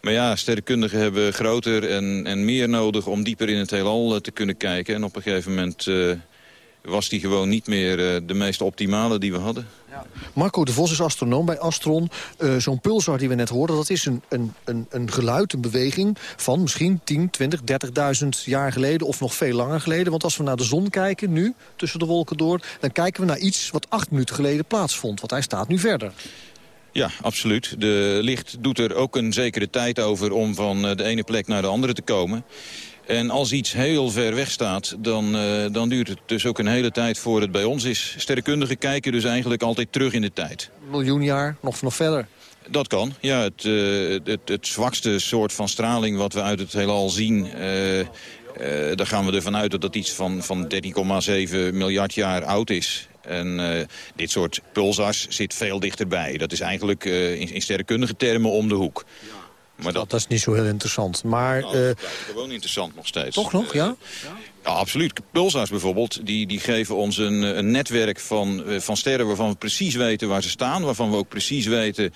Maar ja, sterrenkundigen hebben groter en, en meer nodig om dieper in het heelal eh, te kunnen kijken. En op een gegeven moment was die gewoon niet meer de meest optimale die we hadden. Marco de Vos is astronoom bij Astron. Uh, Zo'n pulsar die we net hoorden, dat is een, een, een, een geluid, een beweging... van misschien 10, 20, 30.000 jaar geleden of nog veel langer geleden. Want als we naar de zon kijken, nu, tussen de wolken door... dan kijken we naar iets wat acht minuten geleden plaatsvond. Want hij staat nu verder. Ja, absoluut. De licht doet er ook een zekere tijd over om van de ene plek naar de andere te komen. En als iets heel ver weg staat, dan, uh, dan duurt het dus ook een hele tijd voor het bij ons is. Sterrenkundigen kijken dus eigenlijk altijd terug in de tijd. Een miljoen jaar, nog, nog verder? Dat kan, ja. Het, uh, het, het, zwakste soort van straling wat we uit het heelal zien... Uh, daar gaan we ervan uit dat dat iets van, van 13,7 miljard jaar oud is. En uh, dit soort pulsars zit veel dichterbij. Dat is eigenlijk uh, in, in sterrenkundige termen om de hoek. Maar dat, dat, is niet zo heel interessant. Maar, nou, dat gewoon interessant nog steeds. Toch nog, ja? Ja, absoluut. Pulsars bijvoorbeeld, die, die geven ons een, een netwerk van, van sterren... waarvan we precies weten waar ze staan. Waarvan we ook precies weten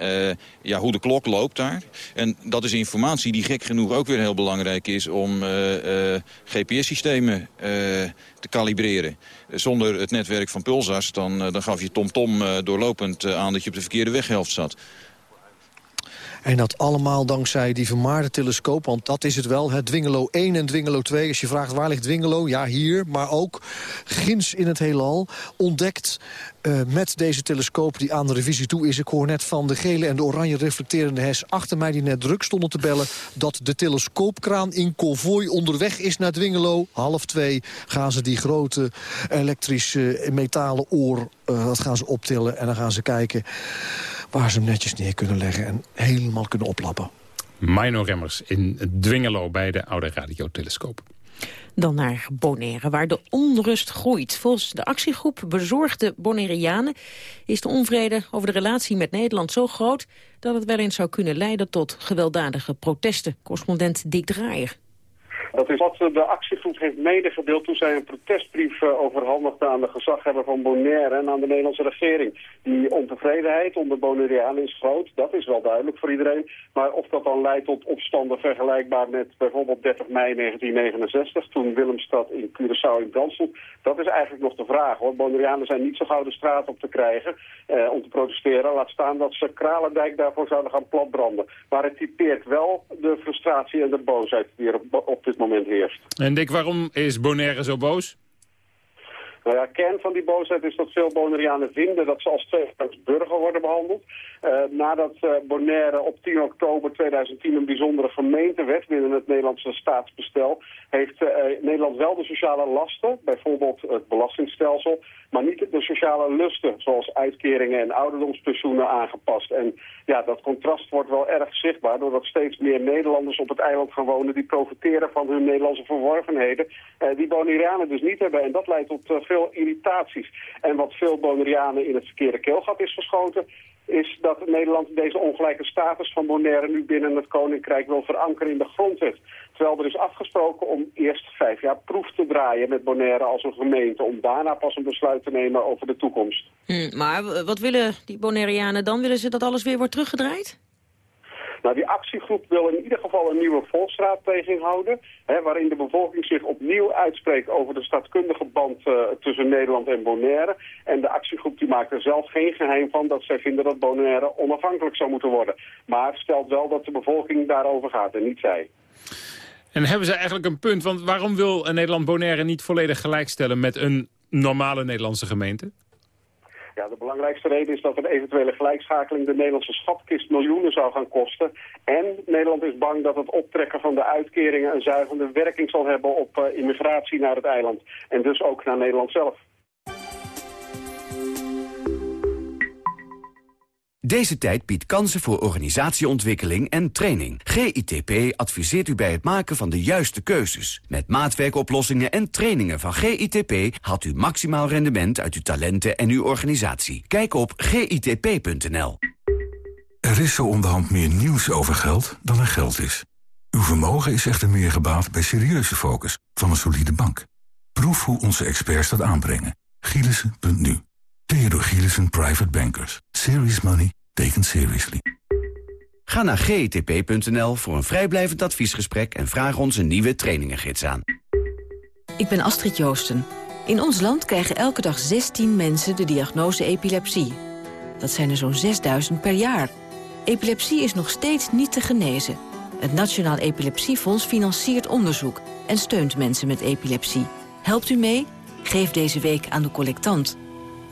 uh, ja, hoe de klok loopt daar. En dat is informatie die gek genoeg ook weer heel belangrijk is... om uh, uh, GPS-systemen te kalibreren. Zonder het netwerk van pulsars, dan, dan gaf je TomTom -tom, doorlopend aan... dat je op de verkeerde weghelft zat. En dat allemaal dankzij die vermaarde telescoop. Want dat is het wel, het Dwingelo 1 en Dwingelo 2. Als je vraagt waar ligt Dwingelo? Ja, hier. Maar ook ginds in het heelal. Ontdekt uh, met deze telescoop die aan de revisie toe is. Ik hoor net van de gele en de oranje reflecterende hes achter mij... die net druk stonden te bellen dat de telescoopkraan in Convoy onderweg is naar Dwingelo. Half twee gaan ze die grote elektrische metalen oor... Uh, dat gaan ze optillen en dan gaan ze kijken waar ze hem netjes neer kunnen leggen en helemaal kunnen oplappen. Mino Remmers in Dwingelo bij de oude radiotelescoop. Dan naar Bonaire, waar de onrust groeit. Volgens de actiegroep Bezorgde Bonaireanen is de onvrede over de relatie met Nederland zo groot... dat het wel eens zou kunnen leiden tot gewelddadige protesten. Correspondent Dick Draaier. Dat is wat de actiegroep heeft medegedeeld toen zij een protestbrief eh, overhandigde aan de gezaghebber van Bonaire en aan de Nederlandse regering. Die ontevredenheid onder Bonaireanen is groot, dat is wel duidelijk voor iedereen. Maar of dat dan leidt tot opstanden vergelijkbaar met bijvoorbeeld 30 mei 1969, toen Willemstad in Curaçao in brand stond, dat is eigenlijk nog de vraag hoor. Bonaireanen zijn niet zo gauw de straat op te krijgen eh, om te protesteren. Laat staan dat ze Kralendijk daarvoor zouden gaan platbranden. Maar het typeert wel de frustratie en de boosheid die op, op dit moment heerst. En Dick, waarom is Bonaire zo boos? Nou ja, kern van die boosheid is dat veel Bonaireanen vinden dat ze als tweedehands burger worden behandeld. Uh, nadat uh, Bonaire op 10 oktober 2010 een bijzondere gemeente werd binnen het Nederlandse staatsbestel, heeft uh, Nederland wel de sociale lasten, bijvoorbeeld het belastingstelsel, maar niet de sociale lusten, zoals uitkeringen en ouderdomspensioenen aangepast. En ja, dat contrast wordt wel erg zichtbaar, doordat steeds meer Nederlanders op het eiland gaan wonen die profiteren van hun Nederlandse verworvenheden, die Bonaireanen dus niet hebben. En dat leidt tot veel irritaties. En wat veel Bonaireanen in het verkeerde keelgat is geschoten, is dat Nederland deze ongelijke status van Bonaire nu binnen het Koninkrijk wil verankeren in de grondwet. Terwijl er is afgesproken om eerst vijf jaar proef te draaien met Bonaire als een gemeente, om daarna pas een besluit te nemen over de toekomst. Hm, maar wat willen die Bonaireanen dan? Willen ze dat alles weer wordt teruggedraaid? Nou, die actiegroep wil in ieder geval een nieuwe volksraadpleging houden... Hè, waarin de bevolking zich opnieuw uitspreekt over de staatkundige band uh, tussen Nederland en Bonaire. En de actiegroep die maakt er zelf geen geheim van dat zij vinden dat Bonaire onafhankelijk zou moeten worden. Maar stelt wel dat de bevolking daarover gaat en niet zij. En hebben ze eigenlijk een punt? Want waarom wil Nederland Bonaire niet volledig gelijkstellen met een normale Nederlandse gemeente? Ja, de belangrijkste reden is dat een eventuele gelijkschakeling de Nederlandse schatkist miljoenen zou gaan kosten. En Nederland is bang dat het optrekken van de uitkeringen een zuigende werking zal hebben op uh, immigratie naar het eiland. En dus ook naar Nederland zelf. Deze tijd biedt kansen voor organisatieontwikkeling en training. GITP adviseert u bij het maken van de juiste keuzes. Met maatwerkoplossingen en trainingen van GITP... haalt u maximaal rendement uit uw talenten en uw organisatie. Kijk op gitp.nl. Er is zo onderhand meer nieuws over geld dan er geld is. Uw vermogen is echter meer gebaat bij serieuze focus van een solide bank. Proef hoe onze experts dat aanbrengen. Gielissen.nu Theodor Gielissen Private Bankers. Serious money taken seriously. Ga naar gtp.nl voor een vrijblijvend adviesgesprek... en vraag ons een nieuwe trainingengids aan. Ik ben Astrid Joosten. In ons land krijgen elke dag 16 mensen de diagnose epilepsie. Dat zijn er zo'n 6000 per jaar. Epilepsie is nog steeds niet te genezen. Het Nationaal Epilepsiefonds financiert onderzoek... en steunt mensen met epilepsie. Helpt u mee? Geef deze week aan de collectant.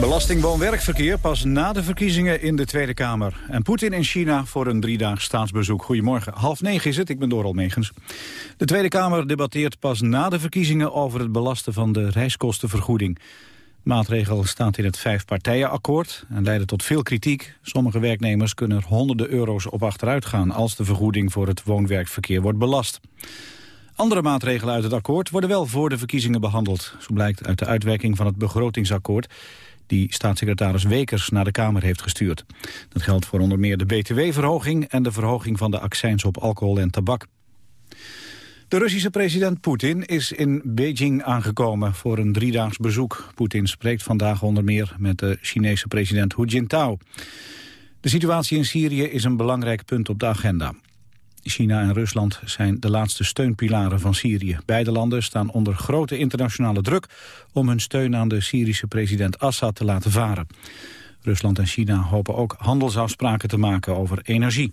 Belasting woon-werkverkeer pas na de verkiezingen in de Tweede Kamer. En Poetin in China voor een driedaags staatsbezoek. Goedemorgen, half negen is het, ik ben Doral Megens. De Tweede Kamer debatteert pas na de verkiezingen over het belasten van de reiskostenvergoeding. maatregel staat in het vijfpartijenakkoord en leidde tot veel kritiek. Sommige werknemers kunnen er honderden euro's op achteruit gaan als de vergoeding voor het woon-werkverkeer wordt belast. Andere maatregelen uit het akkoord worden wel voor de verkiezingen behandeld. Zo blijkt uit de uitwerking van het begrotingsakkoord die staatssecretaris Wekers naar de Kamer heeft gestuurd. Dat geldt voor onder meer de btw-verhoging en de verhoging van de accijns op alcohol en tabak. De Russische president Poetin is in Beijing aangekomen voor een driedaags bezoek. Poetin spreekt vandaag onder meer met de Chinese president Hu Jintao. De situatie in Syrië is een belangrijk punt op de agenda. China en Rusland zijn de laatste steunpilaren van Syrië. Beide landen staan onder grote internationale druk... om hun steun aan de Syrische president Assad te laten varen. Rusland en China hopen ook handelsafspraken te maken over energie.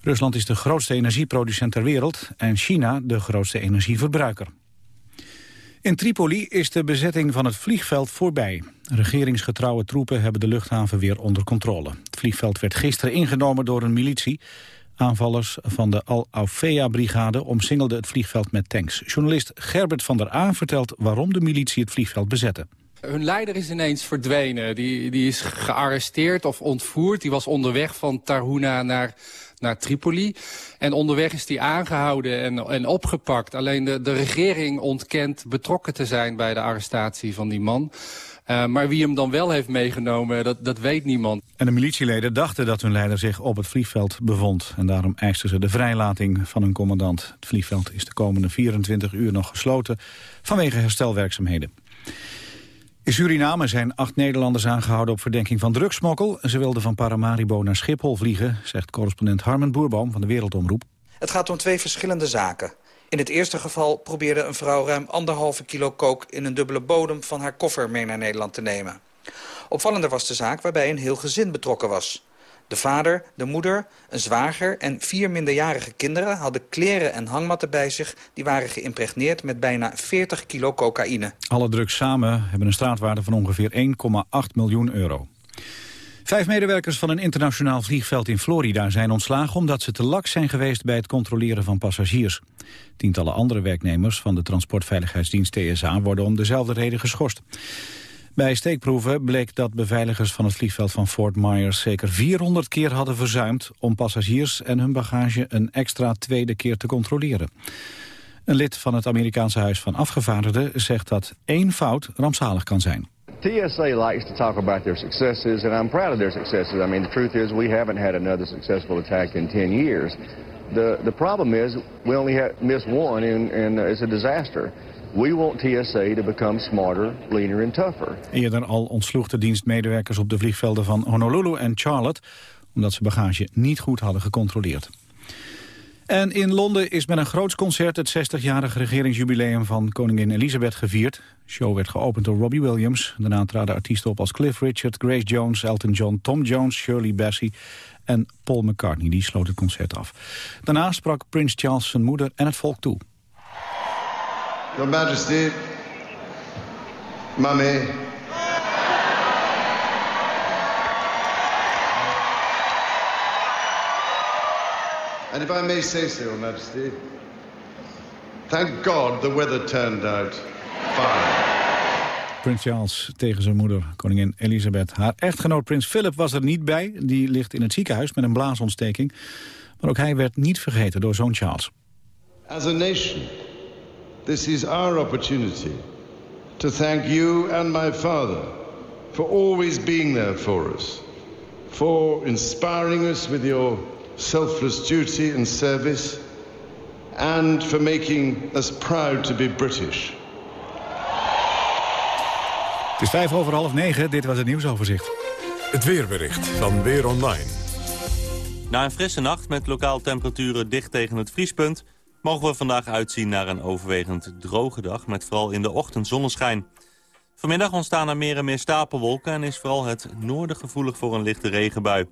Rusland is de grootste energieproducent ter wereld... en China de grootste energieverbruiker. In Tripoli is de bezetting van het vliegveld voorbij. Regeringsgetrouwe troepen hebben de luchthaven weer onder controle. Het vliegveld werd gisteren ingenomen door een militie... Aanvallers van de Al-Aufea-brigade omsingelden het vliegveld met tanks. Journalist Gerbert van der Aan vertelt waarom de militie het vliegveld bezette. Hun leider is ineens verdwenen. Die, die is gearresteerd of ontvoerd. Die was onderweg van Tarhuna naar, naar Tripoli. En onderweg is die aangehouden en, en opgepakt. Alleen de, de regering ontkent betrokken te zijn bij de arrestatie van die man. Uh, maar wie hem dan wel heeft meegenomen, dat, dat weet niemand. En de militieleden dachten dat hun leider zich op het vliegveld bevond. En daarom eisten ze de vrijlating van hun commandant. Het vliegveld is de komende 24 uur nog gesloten vanwege herstelwerkzaamheden. In Suriname zijn acht Nederlanders aangehouden op verdenking van drugsmokkel. Ze wilden van Paramaribo naar Schiphol vliegen, zegt correspondent Harmen Boerboom van de Wereldomroep. Het gaat om twee verschillende zaken. In het eerste geval probeerde een vrouw ruim anderhalve kilo kook... in een dubbele bodem van haar koffer mee naar Nederland te nemen. Opvallender was de zaak waarbij een heel gezin betrokken was. De vader, de moeder, een zwager en vier minderjarige kinderen... hadden kleren en hangmatten bij zich... die waren geïmpregneerd met bijna 40 kilo cocaïne. Alle drugs samen hebben een straatwaarde van ongeveer 1,8 miljoen euro. Vijf medewerkers van een internationaal vliegveld in Florida zijn ontslagen omdat ze te laks zijn geweest bij het controleren van passagiers. Tientallen andere werknemers van de Transportveiligheidsdienst TSA worden om dezelfde reden geschorst. Bij steekproeven bleek dat beveiligers van het vliegveld van Fort Myers zeker 400 keer hadden verzuimd om passagiers en hun bagage een extra tweede keer te controleren. Een lid van het Amerikaanse Huis van Afgevaardigden zegt dat één fout rampzalig kan zijn. TSA likes to talk about their successes, and I'm proud of their successes. I mean, the truth is we haven't had another successful attack in 10 years. The, the problem is we only have missed one, and, and it's a disaster. We want TSA to become smarter, leaner and tougher. Eerder al ontsloeg de dienst medewerkers op de vliegvelden van Honolulu en Charlotte... omdat ze bagage niet goed hadden gecontroleerd. En in Londen is met een groots concert het 60-jarige regeringsjubileum van koningin Elizabeth gevierd. De show werd geopend door Robbie Williams. Daarna traden artiesten op als Cliff Richard, Grace Jones, Elton John, Tom Jones, Shirley Bassey en Paul McCartney. Die sloot het concert af. Daarna sprak Prins Charles zijn moeder en het volk toe. Your Majesty, Mummy, And if I may say so, Your Majesty, thank God the weather turned out fine. Prins Charles tegen zijn moeder, koningin Elisabeth. Haar echtgenoot prins Philip was er niet bij. Die ligt in het ziekenhuis met een blaasontsteking. Maar ook hij werd niet vergeten door zoon Charles. As a nation, this is our opportunity to thank you and my father for always being there for us, for inspiring us with your selfless duty and service, and for making us proud to be British. Het is vijf over half negen, dit was het nieuwsoverzicht. Het weerbericht van Weer Online. Na een frisse nacht met lokaal temperaturen dicht tegen het vriespunt... mogen we vandaag uitzien naar een overwegend droge dag... met vooral in de ochtend zonneschijn. Vanmiddag ontstaan er meer en meer stapelwolken... en is vooral het noorden gevoelig voor een lichte regenbui.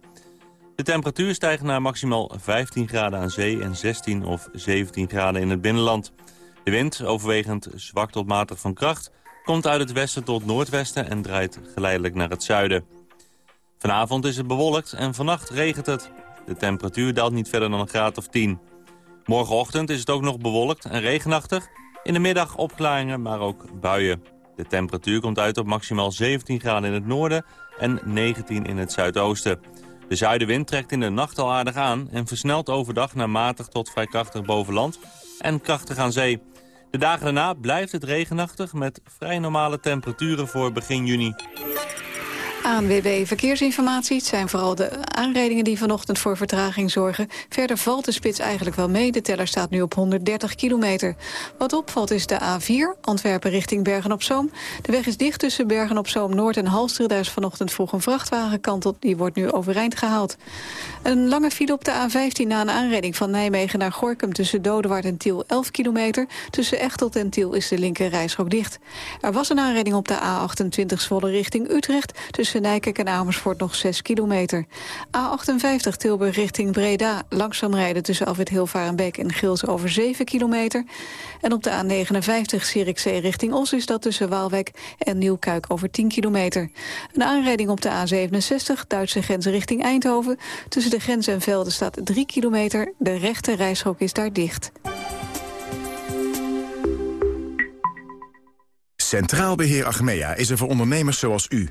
De temperatuur stijgt naar maximaal 15 graden aan zee... en 16 of 17 graden in het binnenland. De wind, overwegend zwak tot matig van kracht... komt uit het westen tot noordwesten en draait geleidelijk naar het zuiden. Vanavond is het bewolkt en vannacht regent het. De temperatuur daalt niet verder dan een graad of 10. Morgenochtend is het ook nog bewolkt en regenachtig. In de middag opklaringen, maar ook buien. De temperatuur komt uit op maximaal 17 graden in het noorden en 19 in het zuidoosten. De zuidenwind trekt in de nacht al aardig aan... en versnelt overdag naar matig tot vrij krachtig boven land en krachtig aan zee. De dagen daarna blijft het regenachtig met vrij normale temperaturen voor begin juni. ANWB Verkeersinformatie. Het zijn vooral de aanrijdingen die vanochtend voor vertraging zorgen. Verder valt de spits eigenlijk wel mee. De teller staat nu op 130 kilometer. Wat opvalt is de A4, Antwerpen richting Bergen-op-Zoom. De weg is dicht tussen Bergen-op-Zoom Noord en Halster. Daar is vanochtend vroeg een vrachtwagen kanteld. Die wordt nu overeind gehaald. Een lange file op de A15 na een aanrijding van Nijmegen naar Gorkum... tussen Dodewaard en Tiel 11 kilometer. Tussen Echtelt en Tiel is de linker rijstrook dicht. Er was een aanrijding op de A28 Zwolle richting Utrecht... tussen Nijkerk en Amersfoort nog 6 kilometer. A58 Tilburg richting Breda. Langzaam rijden tussen Alfred Hilvarenbeek en Gils over 7 kilometer. En op de A59 Zierikzee richting Os is dat tussen Waalwijk en Nieuwkuik over 10 kilometer. Een aanrijding op de A67 Duitse grens richting Eindhoven. Tussen de grens en velden staat 3 kilometer. De rechte reishok is daar dicht. Centraal Beheer Achmea is er voor ondernemers zoals u.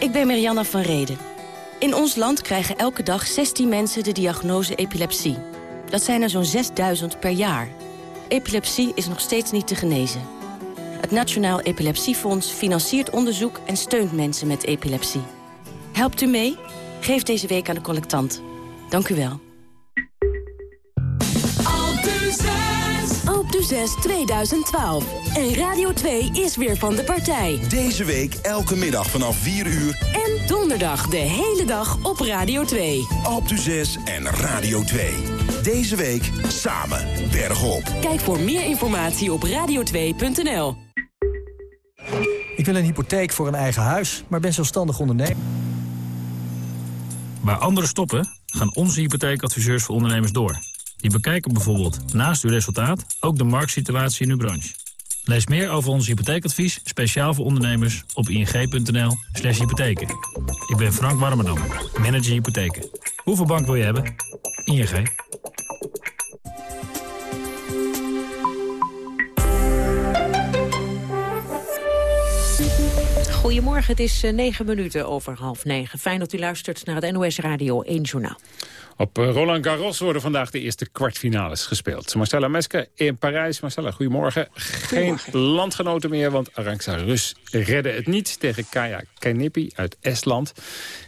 Ik ben Marianne van Reden. In ons land krijgen elke dag 16 mensen de diagnose epilepsie. Dat zijn er zo'n 6000 per jaar. Epilepsie is nog steeds niet te genezen. Het Nationaal Epilepsiefonds financiert onderzoek en steunt mensen met epilepsie. Helpt u mee? Geef deze week aan de collectant. Dank u wel. Alpe d'Huez 2012. En Radio 2 is weer van de partij. Deze week elke middag vanaf 4 uur. En donderdag de hele dag op Radio 2. Alpe d'Huez en Radio 2. Deze week samen bergop. Kijk voor meer informatie op radio2.nl. Ik wil een hypotheek voor een eigen huis, maar ben zelfstandig ondernemer. Waar anderen stoppen, gaan onze hypotheekadviseurs voor ondernemers door. Die bekijken bijvoorbeeld naast uw resultaat ook de marktsituatie in uw branche. Lees meer over ons hypotheekadvies, speciaal voor ondernemers, op ing.nl slash hypotheken. Ik ben Frank Warmerdam, manager hypotheken. Hoeveel bank wil je hebben? ING. Goedemorgen, het is negen minuten over half negen. Fijn dat u luistert naar het NOS Radio 1 Journaal. Op Roland Garros worden vandaag de eerste kwartfinales gespeeld. Marcella Meske in Parijs. Marcella, goedemorgen. Geen landgenoten meer, want Arantxa Rus redde het niet... tegen Kaya Kanepi uit Estland.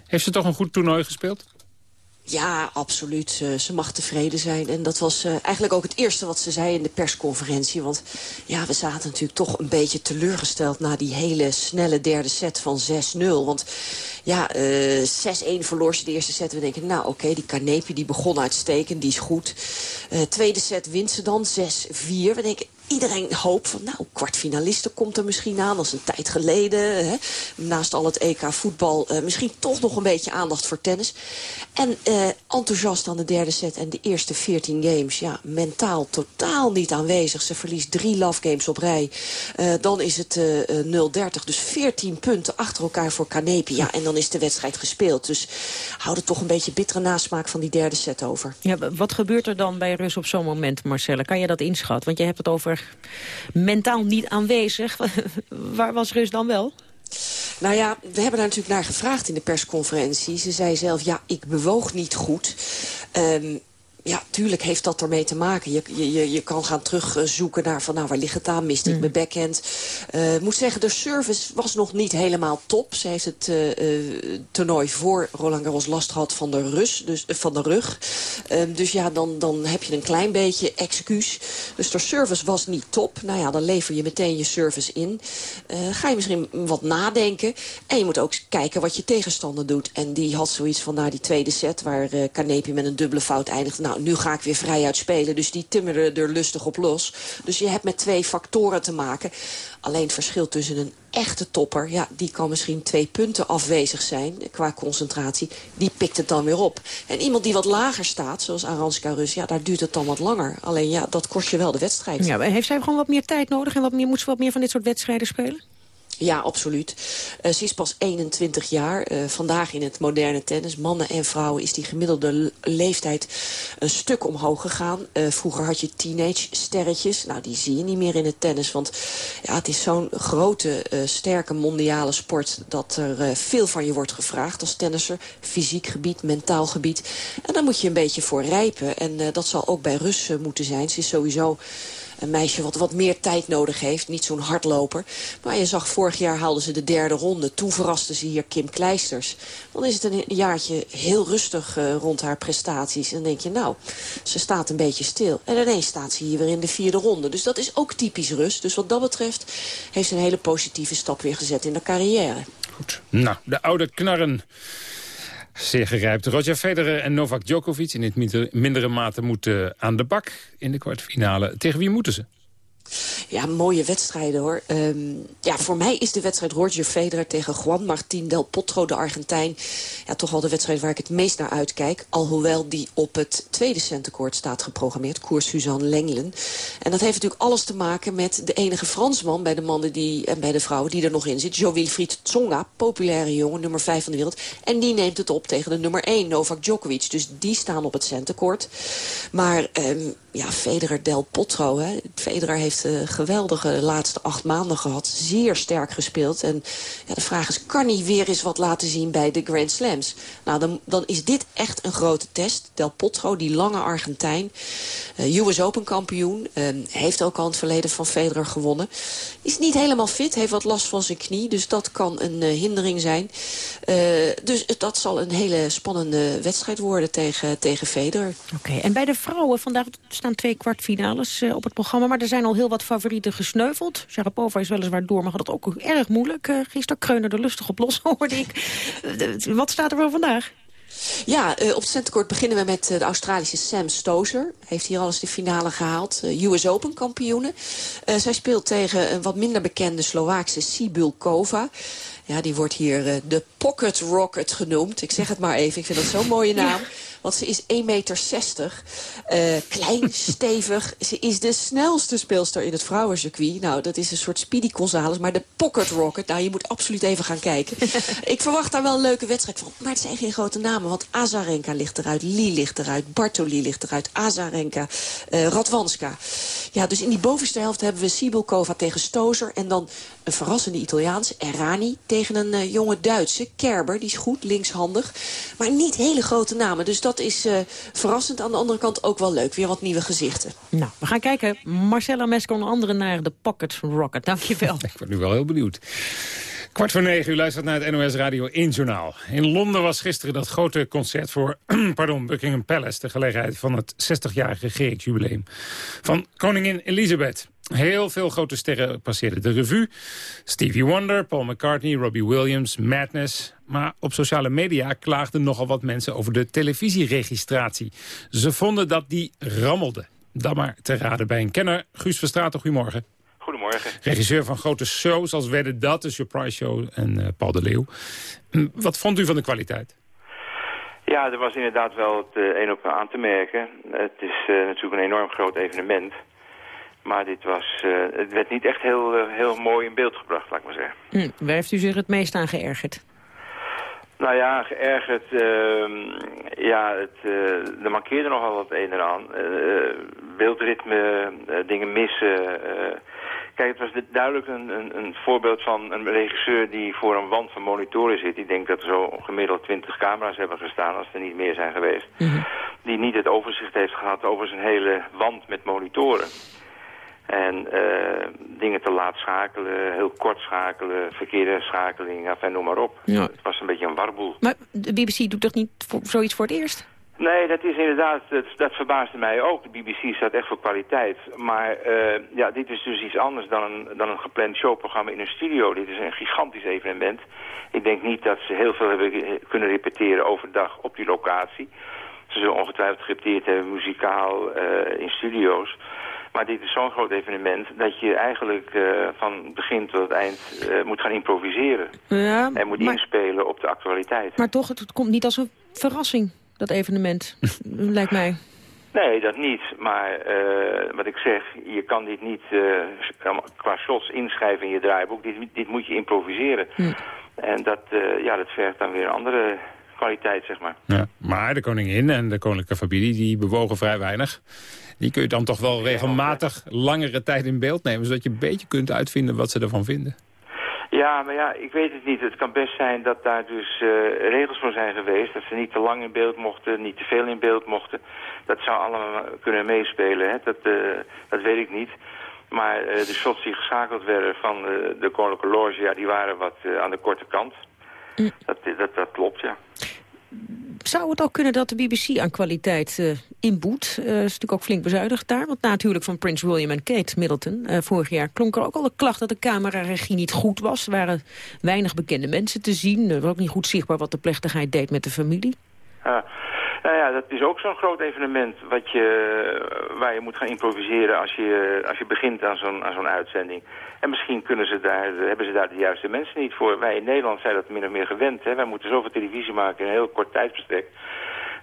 Heeft ze toch een goed toernooi gespeeld? Ja, absoluut. ze mag tevreden zijn. En dat was uh, eigenlijk ook het eerste wat ze zei in de persconferentie. Want ja, we zaten natuurlijk toch een beetje teleurgesteld... na die hele snelle derde set van 6-0. Want ja, uh, 6-1 verloor ze de eerste set. We denken, nou oké, die Kanepi die begon uitstekend, die is goed. Uh, tweede set wint ze dan, 6-4. We denken, iedereen hoopt van, nou, kwartfinalisten komt er misschien aan. Dat is een tijd geleden. Hè. Naast al het EK voetbal uh, misschien toch nog een beetje aandacht voor tennis. En uh, enthousiast aan de derde set en de eerste 14 games. Ja, mentaal totaal niet aanwezig. Ze verliest drie love games op rij. Uh, dan is het 0-30. Dus 14 punten achter elkaar voor Kanepi. Ja, en dan is de wedstrijd gespeeld. Dus houd er toch een beetje bittere nasmaak van die derde set over. Ja, wat gebeurt er dan bij Rus op zo'n moment, Marcelle? Kan je dat inschatten? Want je hebt het over mentaal niet aanwezig. Waar was Rus dan wel? Nou ja, we hebben daar natuurlijk naar gevraagd in de persconferentie. Ze zei zelf, ja, ik bewoog niet goed. Um, ja, tuurlijk heeft dat ermee te maken. Je, je, je kan gaan terugzoeken naar van, nou, waar ligt het aan? Mist ik mm. mijn backhand? Uh, moet zeggen, de service was nog niet helemaal top. Ze heeft het uh, uh, toernooi voor Roland Garros last gehad van de, rus, dus, van de rug. Ehm, dus ja, dan, dan heb je een klein beetje excuus. Dus de service was niet top. Nou ja, dan lever je meteen je service in. ga je misschien wat nadenken. En je moet ook kijken wat je tegenstander doet. En die had zoiets van, naar nou, die tweede set... waar Kanepi met een dubbele fout eindigde... Nou, nou, nu ga ik weer vrij uitspelen. Dus die timmeren er lustig op los. Dus je hebt met twee factoren te maken. Alleen het verschil tussen een echte topper... ja, die kan misschien twee punten afwezig zijn qua concentratie. Die pikt het dan weer op. En iemand die wat lager staat, zoals Aranska Rus... ja, daar duurt het dan wat langer. Alleen ja, dat kost je wel de wedstrijd. Ja, heeft zij gewoon wat meer tijd nodig... en wat meer, moet ze wat meer van dit soort wedstrijden spelen? Ja, absoluut. Uh, ze is pas 21 jaar. Uh, vandaag in het moderne tennis, mannen en vrouwen... is die gemiddelde leeftijd een stuk omhoog gegaan. Uh, vroeger had je teenage-sterretjes. Nou, die zie je niet meer in het tennis. Want ja, het is zo'n grote, sterke mondiale sport... dat er veel van je wordt gevraagd als tennisser. Fysiek gebied, mentaal gebied. En daar moet je een beetje voor rijpen. En dat zal ook bij Rus moeten zijn. Ze is sowieso een meisje wat wat meer tijd nodig heeft. Niet zo'n hardloper. Maar je zag vorig jaar haalden ze de derde ronde. Toen verraste ze hier Kim Kleisters. Dan is het een jaartje heel rustig uh, rond haar prestaties. En dan denk je, nou, ze staat een beetje stil. En ineens staat ze hier weer in de vierde ronde. Dus dat is ook typisch rust. Dus wat dat betreft heeft ze een hele positieve stap weer gezet in de carrière. Goed. Nou, de oude knarren Zeer gerijpt. Roger Federer en Novak Djokovic in het mindere mate moeten aan de bak in de kwartfinale. Tegen wie moeten ze? Ja, mooie wedstrijden hoor. Um, ja, voor mij is de wedstrijd Roger Federer tegen Juan Martín del Potro, de Argentijn. Ja, toch wel de wedstrijd waar ik het meest naar uitkijk. Alhoewel die op het tweede centenkoord staat geprogrammeerd. Koers Suzanne Lenglen. En dat heeft natuurlijk alles te maken met de enige Fransman bij de mannen die, en bij de vrouwen die er nog in zit. Jo-Wilfried Tsonga, populaire jongen, nummer 5 van de wereld. En die neemt het op tegen de nummer 1, Novak Djokovic. Dus die staan op het centenkoord. Maar um, ja, Federer del Potro. Hè. Federer heeft uh, geweldige laatste acht maanden gehad. Zeer sterk gespeeld. En ja, de vraag is, kan hij weer eens wat laten zien bij de Grand Slams? Nou, dan, dan is dit echt een grote test. Del Potro, die lange Argentijn. Uh, US Open kampioen. Uh, heeft ook al in het verleden van Federer gewonnen. Is niet helemaal fit. Heeft wat last van zijn knie. Dus dat kan een hindering zijn. dus dat zal een hele spannende wedstrijd worden tegen, tegen Federer. Oké, en bij de vrouwen vandaag staan twee kwartfinales uh, op het programma. Maar er zijn al heel wat favorieten gesneuveld. Sharapova is weliswaar door, maar had het ook erg moeilijk. Uh, gisteren kreunde er lustig op los, hoorde ik. Uh, wat staat er voor vandaag? Ja, uh, op het centenkort beginnen we met uh, de Australische Sam Stozer. Heeft hier al eens de finale gehaald. Uh, US Open kampioene. zij speelt tegen een wat minder bekende Slovaakse Sibulkova. Ja, die wordt hier de Pocket Rocket genoemd. Ik zeg het maar even, ik vind dat zo'n mooie naam. Want ze is 1,60 meter. Uh, klein, stevig. Ze is de snelste speelster in het vrouwencircuit. Nou, dat is een soort Speedy Gonzales. Maar de Pocket Rocket, nou, je moet absoluut even gaan kijken. ik verwacht daar wel een leuke wedstrijd van. Maar het zijn geen grote namen. Want Azarenka ligt eruit. Lee ligt eruit. Bartoli ligt eruit. Azarenka. Uh, Radwanska. Ja, dus in die bovenste helft hebben we Sibelkova tegen Stozer. En dan een verrassende Italiaans. Errani tegen een uh, jonge Duitse, Kerber. Die is goed, linkshandig. Maar niet hele grote namen. Dus dat is uh, verrassend. Aan de andere kant ook wel leuk. Weer wat nieuwe gezichten. Nou, we gaan kijken. Marcella Mesker onder andere naar de Pocket Rocket. Dankjewel. Ik ben nu wel heel benieuwd. Kwart voor negen, u luistert naar het NOS Radio 1 Journaal. In Londen was gisteren dat grote concert voor pardon, Buckingham Palace... de gelegenheid van het 60-jarige regeringsjubileum van koningin Elizabeth. Heel veel grote sterren passeerden de revue. Stevie Wonder, Paul McCartney, Robbie Williams, Madness. Maar op sociale media klaagden nogal wat mensen over de televisieregistratie. Ze vonden dat die rammelde. Dan maar te raden bij een kenner. Guus Verstraeten, goedemorgen. Goedemorgen. Regisseur van grote shows als Wedden Dat, de Surprise Show en uh, Paul de Leeuw. Hm, wat vond u van de kwaliteit? Ja, er was inderdaad wel het uh, een op aan te merken. Het is uh, natuurlijk een enorm groot evenement. Maar dit was, het werd niet echt heel, heel mooi in beeld gebracht, laat ik maar zeggen. Hm, waar heeft u zich het meest aan geërgerd? Nou ja, geërgerd. Uh, ja, het, uh, er mankeerde nogal wat een en aan. Beeldritme, dingen missen. kijk, het was duidelijk een, een, een, voorbeeld van een regisseur die voor een wand van monitoren zit. Ik denk dat er zo gemiddeld 20 camera's hebben gestaan, als er niet meer zijn geweest. Mm -hmm. Die niet het overzicht heeft gehad over zijn hele wand met monitoren. En uh, dingen te laat schakelen, heel kort schakelen, verkeerde schakeling, enfin, noem maar op. Ja. Het was een beetje een warboel. Maar de BBC doet toch niet voor, zoiets voor het eerst? Nee, dat is inderdaad, dat, dat verbaasde mij ook. De BBC staat echt voor kwaliteit. Maar uh, ja, dit is dus iets anders dan een, dan een gepland showprogramma in een studio. Dit is een gigantisch evenement. Ik denk niet dat ze heel veel hebben kunnen repeteren overdag op die locatie. Ze zullen ongetwijfeld gerepeteerd hebben, muzikaal, uh, in studio's. Maar dit is zo'n groot evenement dat je eigenlijk uh, van begin tot het eind uh, moet gaan improviseren. Ja, en moet maar, inspelen op de actualiteit. Maar toch, het, het komt niet als een verrassing, dat evenement, lijkt mij. Nee, dat niet. Maar uh, wat ik zeg, je kan dit niet qua shots inschrijven in je draaiboek. Dit, dit moet je improviseren. Hm. En dat, ja, dat vergt dan weer een andere kwaliteit, zeg maar. Ja, maar de koningin en de koninklijke familie, die bewogen vrij weinig. Die kun je dan toch wel regelmatig langere tijd in beeld nemen... zodat je een beetje kunt uitvinden wat ze ervan vinden. Ja, maar ja, ik weet het niet. Het kan best zijn dat daar dus uh, regels voor zijn geweest. Dat ze niet te lang in beeld mochten, niet te veel in beeld mochten. Dat zou allemaal kunnen meespelen, hè? Dat, uh, dat weet ik niet. Maar uh, de shots die geschakeld werden van de Koninklijke Loge... Ja, die waren wat aan de korte kant. Mm. Dat, dat, dat klopt, ja. Zou het ook kunnen dat de BBC aan kwaliteit uh, inboet? Uh, is natuurlijk ook flink bezuinigd daar. Want natuurlijk van Prince William en Kate Middleton... Uh, vorig jaar klonk er ook al de klacht dat de cameraregie niet goed was. Er waren weinig bekende mensen te zien. Er was ook niet goed zichtbaar wat de plechtigheid deed met de familie. Ah. Nou ja, dat is ook zo'n groot evenement wat je, waar je moet gaan improviseren als je, als je begint aan zo'n zo'n uitzending. En misschien kunnen ze daar, hebben ze daar de juiste mensen niet voor. Wij in Nederland zijn dat min of meer gewend. Hè? Wij moeten zoveel televisie maken in een heel kort tijdsbestek.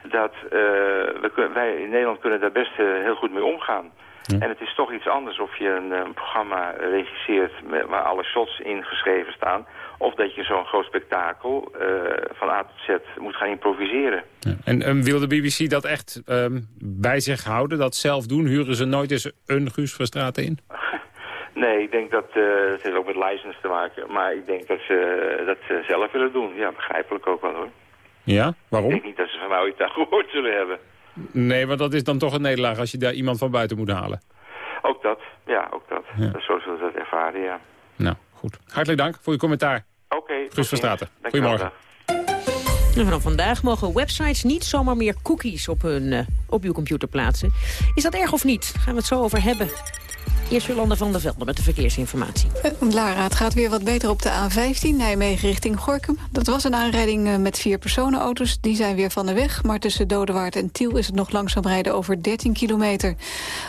Dat we, wij in Nederland kunnen daar best uh, heel goed mee omgaan. Ja. En het is toch iets anders of je een, een programma regisseert met, waar alle shots ingeschreven staan... of dat je zo'n groot spektakel uh, van A tot Z moet gaan improviseren. Ja. En um, wil de BBC dat echt um, bij zich houden, dat zelf doen? Huren ze nooit eens een Guus Verstraeten in? Nee, ik denk dat uh, het heeft ook met license te maken. Maar ik denk dat ze dat ze zelf willen doen. Ja, begrijpelijk ook wel hoor. Ja, waarom? Ik denk niet dat ze van mij ooit daar gehoord zullen hebben. Nee, want dat is dan toch een nederlaag als je daar iemand van buiten moet halen. Ook dat, ja, ook dat. Ja. Zo zullen ze dat ervaren, ja. Nou, goed. Hartelijk dank voor uw commentaar. Oké. Okay, Guus van Straten. Goedemorgen. En vanaf vandaag mogen websites niet zomaar meer cookies op, hun, uh, op uw computer plaatsen. Is dat erg of niet? Daar gaan we het zo over hebben. Eerst Jolanda van der Velde met de verkeersinformatie. Uh, Lara, het gaat weer wat beter op de A15, Nijmegen richting Gorkum. Dat was een aanrijding uh, met vier personenauto's. Die zijn weer van de weg, maar tussen Dodewaard en Tiel... is het nog langzaam rijden over 13 kilometer.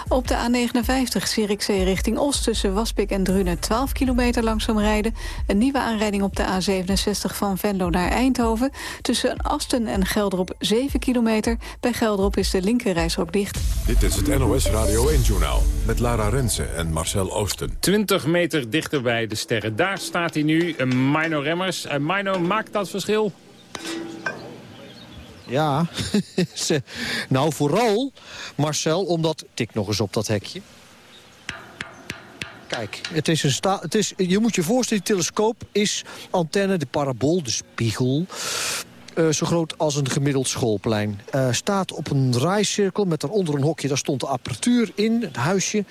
Op de A59, Zierikzee richting Oost... tussen Waspik en Drunen 12 kilometer langzaam rijden. Een nieuwe aanrijding op de A67 van Venlo naar Eindhoven. Tussen Asten en Gelderop 7 kilometer. Bij Gelderop is de linkerrijstrook dicht. Dit is het NOS Radio 1-journaal met Lara Rensen en Marcel Oosten. 20 meter dichter bij de sterren. Daar staat hij nu, een Mino Remmers. En Mino, maakt dat verschil? Ja, nou vooral, Marcel, omdat... Tik nog eens op dat hekje. Kijk, het is een sta het is, je moet je voorstellen, die telescoop is antenne, de parabool, de spiegel... Uh, zo groot als een gemiddeld schoolplein. Uh, staat op een rijcirkel met daaronder een hokje. Daar stond de apparatuur in, het huisje.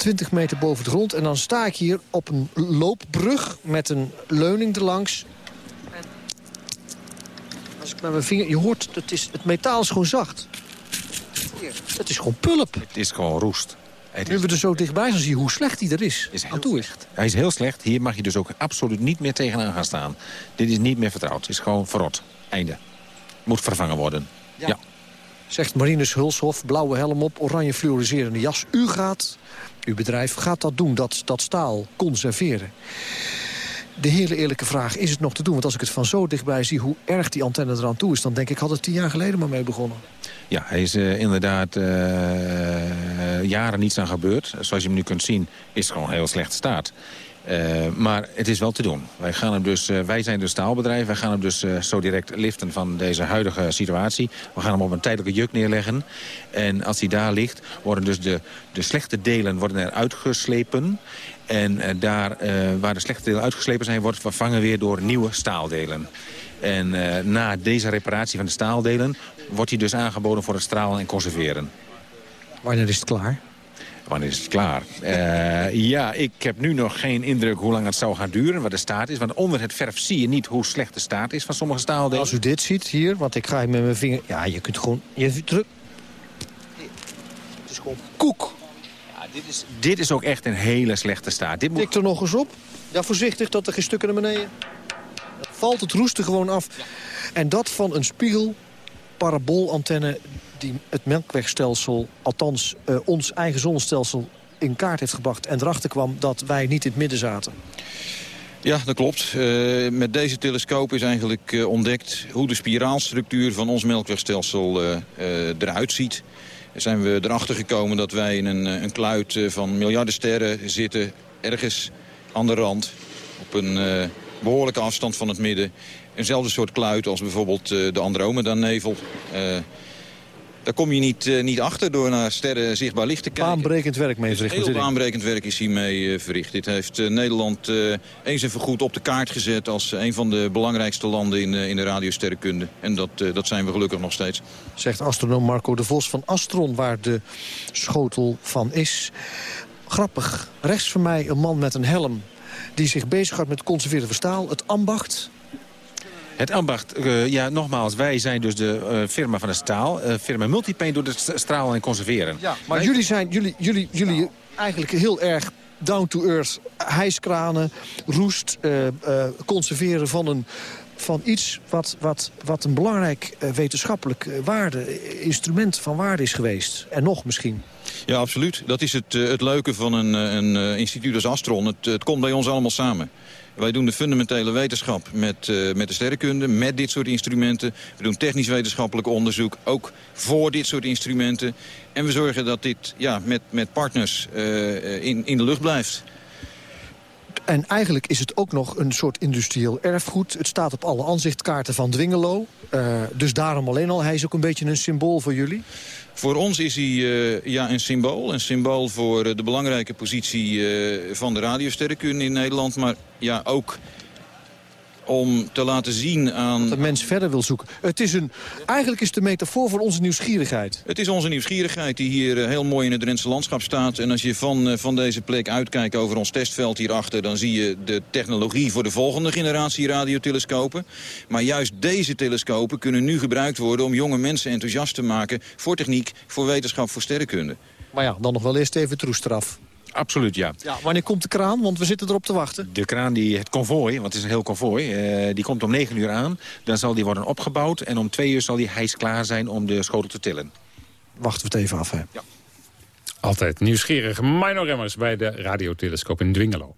20 meter boven de grond. En dan sta ik hier op een loopbrug met een leuning erlangs. Als ik met mijn vinger... Je hoort, het, is, het metaal is gewoon zacht. Het is gewoon pulp. Het is gewoon roest. Het nu we er zo dichtbij zijn, zie je hoe slecht hij er is. is toe is. Hij is heel slecht. Hier mag je dus ook absoluut niet meer tegenaan gaan staan. Dit is niet meer vertrouwd. Het is gewoon verrot. Einde. Moet vervangen worden. Ja. Zegt Marinus Hulshof, blauwe helm op, oranje fluoriserende jas. U gaat, uw bedrijf gaat dat doen, dat, dat staal conserveren. De hele eerlijke vraag, is het nog te doen? Want als ik het van zo dichtbij zie hoe erg die antenne eraan toe is... dan denk ik, had het tien jaar geleden maar mee begonnen. Ja, hij is uh, inderdaad uh, jaren niets aan gebeurd. Zoals je hem nu kunt zien, is het gewoon heel slechte staat. Uh, maar het is wel te doen. Wij, gaan hem dus, uh, wij zijn dus staalbedrijf. Wij gaan hem dus uh, zo direct liften van deze huidige situatie. We gaan hem op een tijdelijke juk neerleggen. En als hij daar ligt, worden dus de, de slechte delen worden uitgeslepen. En daar waar de slechte delen uitgeslepen zijn... wordt vervangen weer door nieuwe staaldelen. En na deze reparatie van de staaldelen... wordt hij dus aangeboden voor het stralen en conserveren. Wanneer is het klaar? Wanneer is het klaar? Uh, ja, ik heb nu nog geen indruk hoe lang het zou gaan duren, wat de staat is. Want onder het verf zie je niet hoe slecht de staat is van sommige staaldelen. Als u dit ziet hier, want ik ga met mijn vinger... Ja, je kunt gewoon... Je druk... Het is gewoon koek. Ja, dit, is, dit is ook echt een hele slechte staat. Dit moet... Tik er nog eens op. Ja, voorzichtig dat er geen stukken naar beneden. valt het roesten gewoon af. En dat van een spiegel paraboolantenne die het melkwegstelsel, althans uh, ons eigen zonnestelsel, in kaart heeft gebracht. En erachter kwam dat wij niet in het midden zaten. Ja, dat klopt. Uh, met deze telescoop is eigenlijk uh, ontdekt hoe de spiraalstructuur van ons melkwegstelsel eruit ziet. Zijn we erachter gekomen dat wij in een, een kluit van miljarden sterren zitten, ergens aan de rand, op een behoorlijke afstand van het midden. Eenzelfde soort kluit als bijvoorbeeld de Andromeda-nevel. Daar kom je niet, uh, niet achter door naar sterren zichtbaar licht te kijken. Baanbrekend werk mee verricht. Heel baanbrekend werk is hiermee uh, verricht. Dit heeft uh, Nederland eens en voorgoed op de kaart gezet... als een van de belangrijkste landen in, in de radiosterrenkunde. En dat, dat zijn we gelukkig nog steeds. Zegt astronoom Marco de Vos van Astron, waar de schotel van is. Grappig, rechts van mij een man met een helm... die zich bezighoudt met conserveren van staal. Het ambacht, het ambacht, uh, ja, nogmaals, wij zijn dus de uh, firma van de staal. Uh, firma Multipaint doet het stralen en conserveren. Ja, maar wij... jullie zijn jullie, jullie, jullie eigenlijk heel erg down to earth. Hijskranen, roest, conserveren van een van iets wat, wat, wat een belangrijk wetenschappelijk waarde, instrument van waarde is geweest. En nog misschien. Ja, absoluut. Dat is het, het leuke van een, een instituut als Astron. Het, het komt bij ons allemaal samen. Wij doen de fundamentele wetenschap met, uh, met de sterrenkunde, met dit soort instrumenten. We doen technisch wetenschappelijk onderzoek, ook voor dit soort instrumenten. En we zorgen dat dit ja, met, met partners uh, in, in de lucht blijft. En eigenlijk is het ook nog een soort industrieel erfgoed. Het staat op alle aanzichtkaarten van Dwingelo. Uh, dus daarom alleen al, hij is ook een beetje een symbool voor jullie? Voor ons is hij uh, ja, een symbool. Een symbool voor uh, de belangrijke positie van de radiosterrenkunde in Nederland. Maar ja, ook om te laten zien aan... Dat de mens verder wil zoeken. Het is een, eigenlijk is het de metafoor voor onze nieuwsgierigheid. Het is onze nieuwsgierigheid die hier heel mooi in het Drentse landschap staat. En als je van, van deze plek uitkijkt over ons testveld hierachter... dan zie je de technologie voor de volgende generatie radiotelescopen. Maar juist deze telescopen kunnen nu gebruikt worden... om jonge mensen enthousiast te maken voor techniek, voor wetenschap, voor sterrenkunde. Maar ja, dan nog wel eerst even troestraf. Absoluut, ja. ja. Wanneer komt de kraan? Want we zitten erop te wachten. De kraan, die, het konvooi, want het is een heel konvooi, uh, die komt om 9 uur aan. Dan zal die worden opgebouwd en om 2 uur zal die hijs klaar zijn om de schotel te tillen. Wachten we het even af, hè? Ja. Altijd nieuwsgierig. Minor Remmers bij de radiotelescoop in Dwingelo.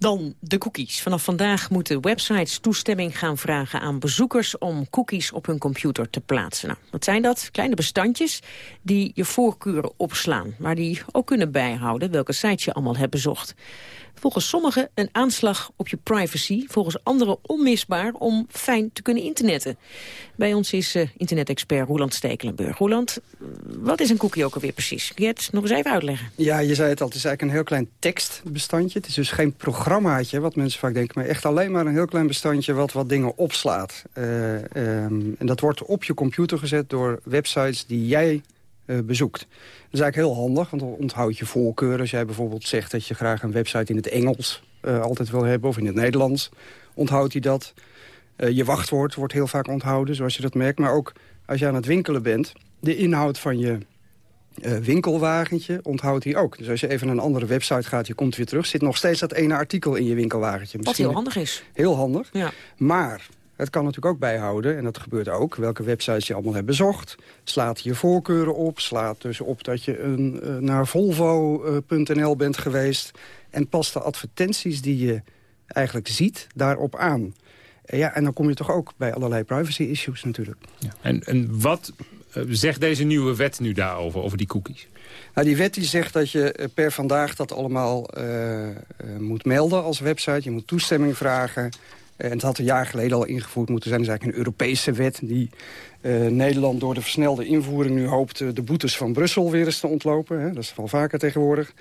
Dan de cookies. Vanaf vandaag moeten websites toestemming gaan vragen aan bezoekers om cookies op hun computer te plaatsen. Nou, wat zijn dat? Kleine bestandjes die je voorkeuren opslaan, maar die ook kunnen bijhouden welke sites je allemaal hebt bezocht. Volgens sommigen een aanslag op je privacy, volgens anderen onmisbaar om fijn te kunnen internetten. Bij ons is uh, internet-expert Roland Stekelenburg. Roland, wat is een cookie ook alweer precies? Kun je het nog eens even uitleggen? Ja, je zei het al, het is eigenlijk een heel klein tekstbestandje. Het is dus geen programmaatje, wat mensen vaak denken... maar echt alleen maar een heel klein bestandje wat wat dingen opslaat. Uh, um, en dat wordt op je computer gezet door websites die jij bezoekt. Dat is eigenlijk heel handig, want dan onthoud je voorkeuren. Als jij bijvoorbeeld zegt dat je graag een website in het Engels uh, altijd wil hebben... of in het Nederlands, onthoudt hij dat. Uh, je wachtwoord wordt heel vaak onthouden, zoals je dat merkt. Maar ook als je aan het winkelen bent, de inhoud van je uh, winkelwagentje onthoudt hij ook. Dus als je even naar een andere website gaat, je komt weer terug... zit nog steeds dat ene artikel in je winkelwagentje. Misschien Wat heel handig is. Heel handig. Ja. Maar het kan natuurlijk ook bijhouden, en dat gebeurt ook... welke websites je allemaal hebt bezocht. Slaat je voorkeuren op. Slaat dus op dat je een, uh, naar volvo.nl bent geweest. En past de advertenties die je eigenlijk ziet daarop aan. Ja, en dan kom je toch ook bij allerlei privacy-issues natuurlijk. Ja. En, en wat uh, zegt deze nieuwe wet nu daarover, over die cookies? Nou, die wet die zegt dat je per vandaag dat allemaal uh, moet melden als website. Je moet toestemming vragen. En het had een jaar geleden al ingevoerd moeten zijn. Dat is eigenlijk een Europese wet die Nederland door de versnelde invoering nu hoopt... de boetes van Brussel weer eens te ontlopen. Hè. Dat is wel vaker tegenwoordig.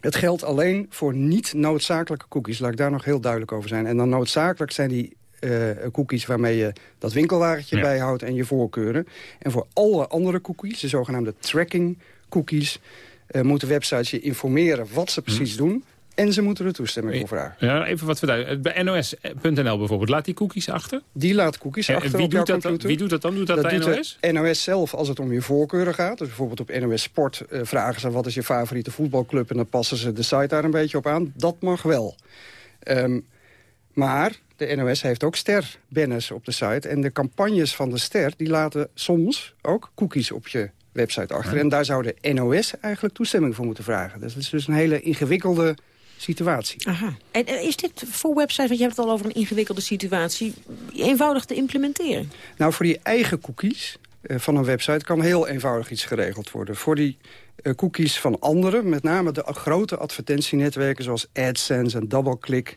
Het geldt alleen voor niet noodzakelijke cookies. Laat ik daar nog heel duidelijk over zijn. En dan noodzakelijk zijn die uh, cookies waarmee je dat winkelwagentje ja. bijhoudt en je voorkeuren. En voor alle andere cookies, de zogenaamde tracking cookies... Uh, moeten websites je informeren wat ze precies hm. doen... En ze moeten er toestemming voor vragen. Ja, even wat verduidelijken. Bij NOS.nl bijvoorbeeld, laat die cookies achter? Die laat cookies en, achter wie op doet dat computer. Dan, wie doet dat dan? Doet dat, doet NOS? NOS zelf als het om je voorkeuren gaat. Dus bijvoorbeeld op NOS Sport uh, vragen ze... wat is je favoriete voetbalclub en dan passen ze de site daar een beetje op aan. Dat mag wel. Um, maar de NOS heeft ook ster-banners op de site. En de campagnes van de ster die laten soms ook cookies op je website achter. Ja. En daar zou de NOS eigenlijk toestemming voor moeten vragen. Dus dat is dus een hele ingewikkelde situatie. Aha. En is dit voor websites, want je hebt het al over een ingewikkelde situatie... eenvoudig te implementeren? Nou, voor die eigen cookies uh, van een website kan heel eenvoudig iets geregeld worden. Voor die uh, cookies van anderen, met name de grote advertentienetwerken... zoals AdSense en DoubleClick,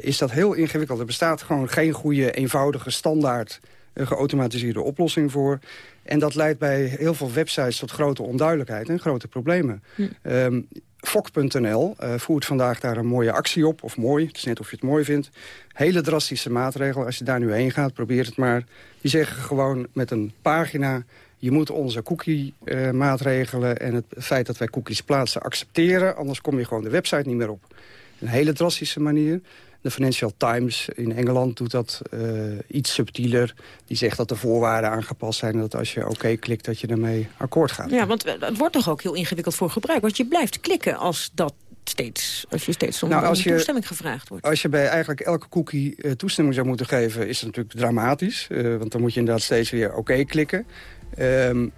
is dat heel ingewikkeld. Er bestaat gewoon geen goede, eenvoudige, standaard geautomatiseerde oplossing voor. En dat leidt bij heel veel websites tot grote onduidelijkheid en grote problemen. Hm. Um, Fok.nl uh, voert vandaag daar een mooie actie op. Of mooi, het is net of je het mooi vindt. Hele drastische maatregel. Als je daar nu heen gaat, probeer het maar. Die zeggen gewoon met een pagina... je moet onze cookie-maatregelen uh, en het feit dat wij cookies plaatsen accepteren. Anders kom je gewoon de website niet meer op. Een hele drastische manier. De Financial Times in Engeland doet dat uh, iets subtieler. Die zegt dat de voorwaarden aangepast zijn... en dat als je oké okay klikt, dat je ermee akkoord gaat. Ja, want het wordt toch ook heel ingewikkeld voor gebruik. Want je blijft klikken als dat steeds, als je steeds nou, als je, toestemming gevraagd wordt. Als je bij eigenlijk elke cookie uh, toestemming zou moeten geven... is het natuurlijk dramatisch. Uh, want dan moet je inderdaad steeds weer oké okay klikken. Um,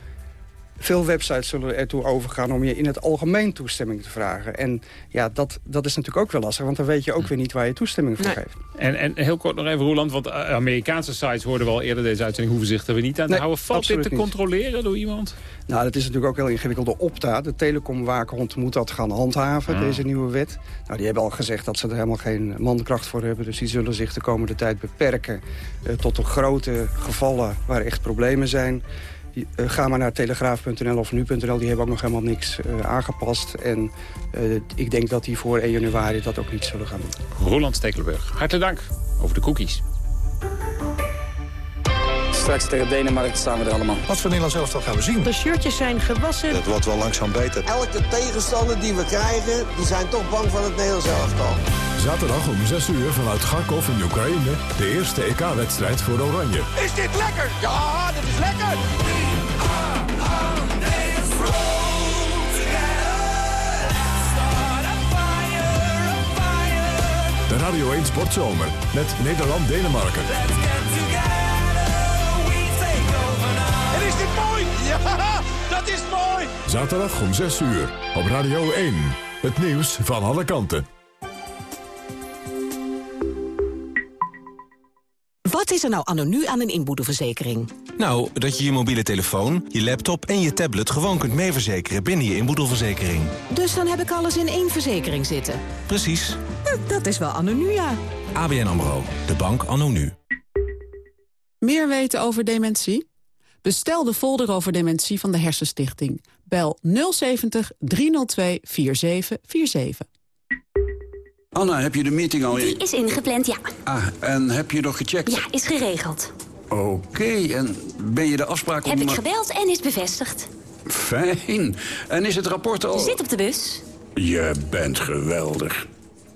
veel websites zullen ertoe overgaan om je in het algemeen toestemming te vragen. En ja, dat, dat is natuurlijk ook wel lastig, want dan weet je ook weer niet waar je toestemming voor nee. geeft. En, en heel kort nog even, Roland, want Amerikaanse sites hoorden we al eerder deze uitzending, hoeven zich er weer niet aan te nee, houden. Valt dit te niet. controleren door iemand? Nou, dat is natuurlijk ook heel ingewikkeld. De Opta, de telecomwaakhond, moet dat gaan handhaven, ah. deze nieuwe wet. Nou, die hebben al gezegd dat ze er helemaal geen mankracht voor hebben. Dus die zullen zich de komende tijd beperken uh, tot de grote gevallen waar echt problemen zijn. Uh, ga maar naar telegraaf.nl of nu.nl. Die hebben ook nog helemaal niks uh, aangepast. En uh, ik denk dat die voor 1 januari dat ook niet zullen gaan doen. Roland Stekelenburg, hartelijk dank over de cookies. Straks tegen Denemarken staan we er allemaal. Wat voor Nederlands elftal gaan we zien? De shirtjes zijn gewassen. Het wordt wel langzaam beter. Elke tegenstander die we krijgen, die zijn toch bang van het Nederlands elftal. Zaterdag om 6 uur vanuit Kharkov in Oekraïne. De eerste EK-wedstrijd voor Oranje. Is dit lekker? Ja, dit is lekker! De Radio 1 Sportzomer met Nederland-Denemarken. En is dit mooi? Ja, dat is mooi! Zaterdag om 6 uur op Radio 1. Het nieuws van alle kanten. Wat is er nou anno nu aan een inboedelverzekering? Nou, dat je je mobiele telefoon, je laptop en je tablet gewoon kunt meeverzekeren binnen je inboedelverzekering. Dus dan heb ik alles in één verzekering zitten? Precies. Dat is wel anno nu, ja. ABN AMRO, de bank anno nu. Meer weten over dementie? Bestel de folder over dementie van de Hersenstichting. Bel 070 302 4747. Anna, heb je de meeting al... Die is ingepland, ja. Ah, en heb je nog gecheckt? Ja, is geregeld. Oké, en ben je de afspraak... Heb ik gebeld en is bevestigd. Fijn. En is het rapport al... Zit op de bus. Je bent geweldig.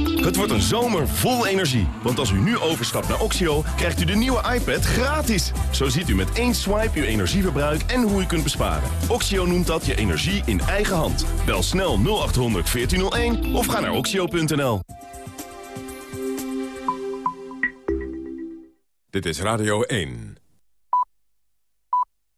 Het wordt een zomer vol energie. Want als u nu overstapt naar Oxio, krijgt u de nieuwe iPad gratis. Zo ziet u met één swipe uw energieverbruik en hoe u kunt besparen. Oxio noemt dat je energie in eigen hand. Bel snel 0800 1401 of ga naar oxio.nl. Dit is Radio 1.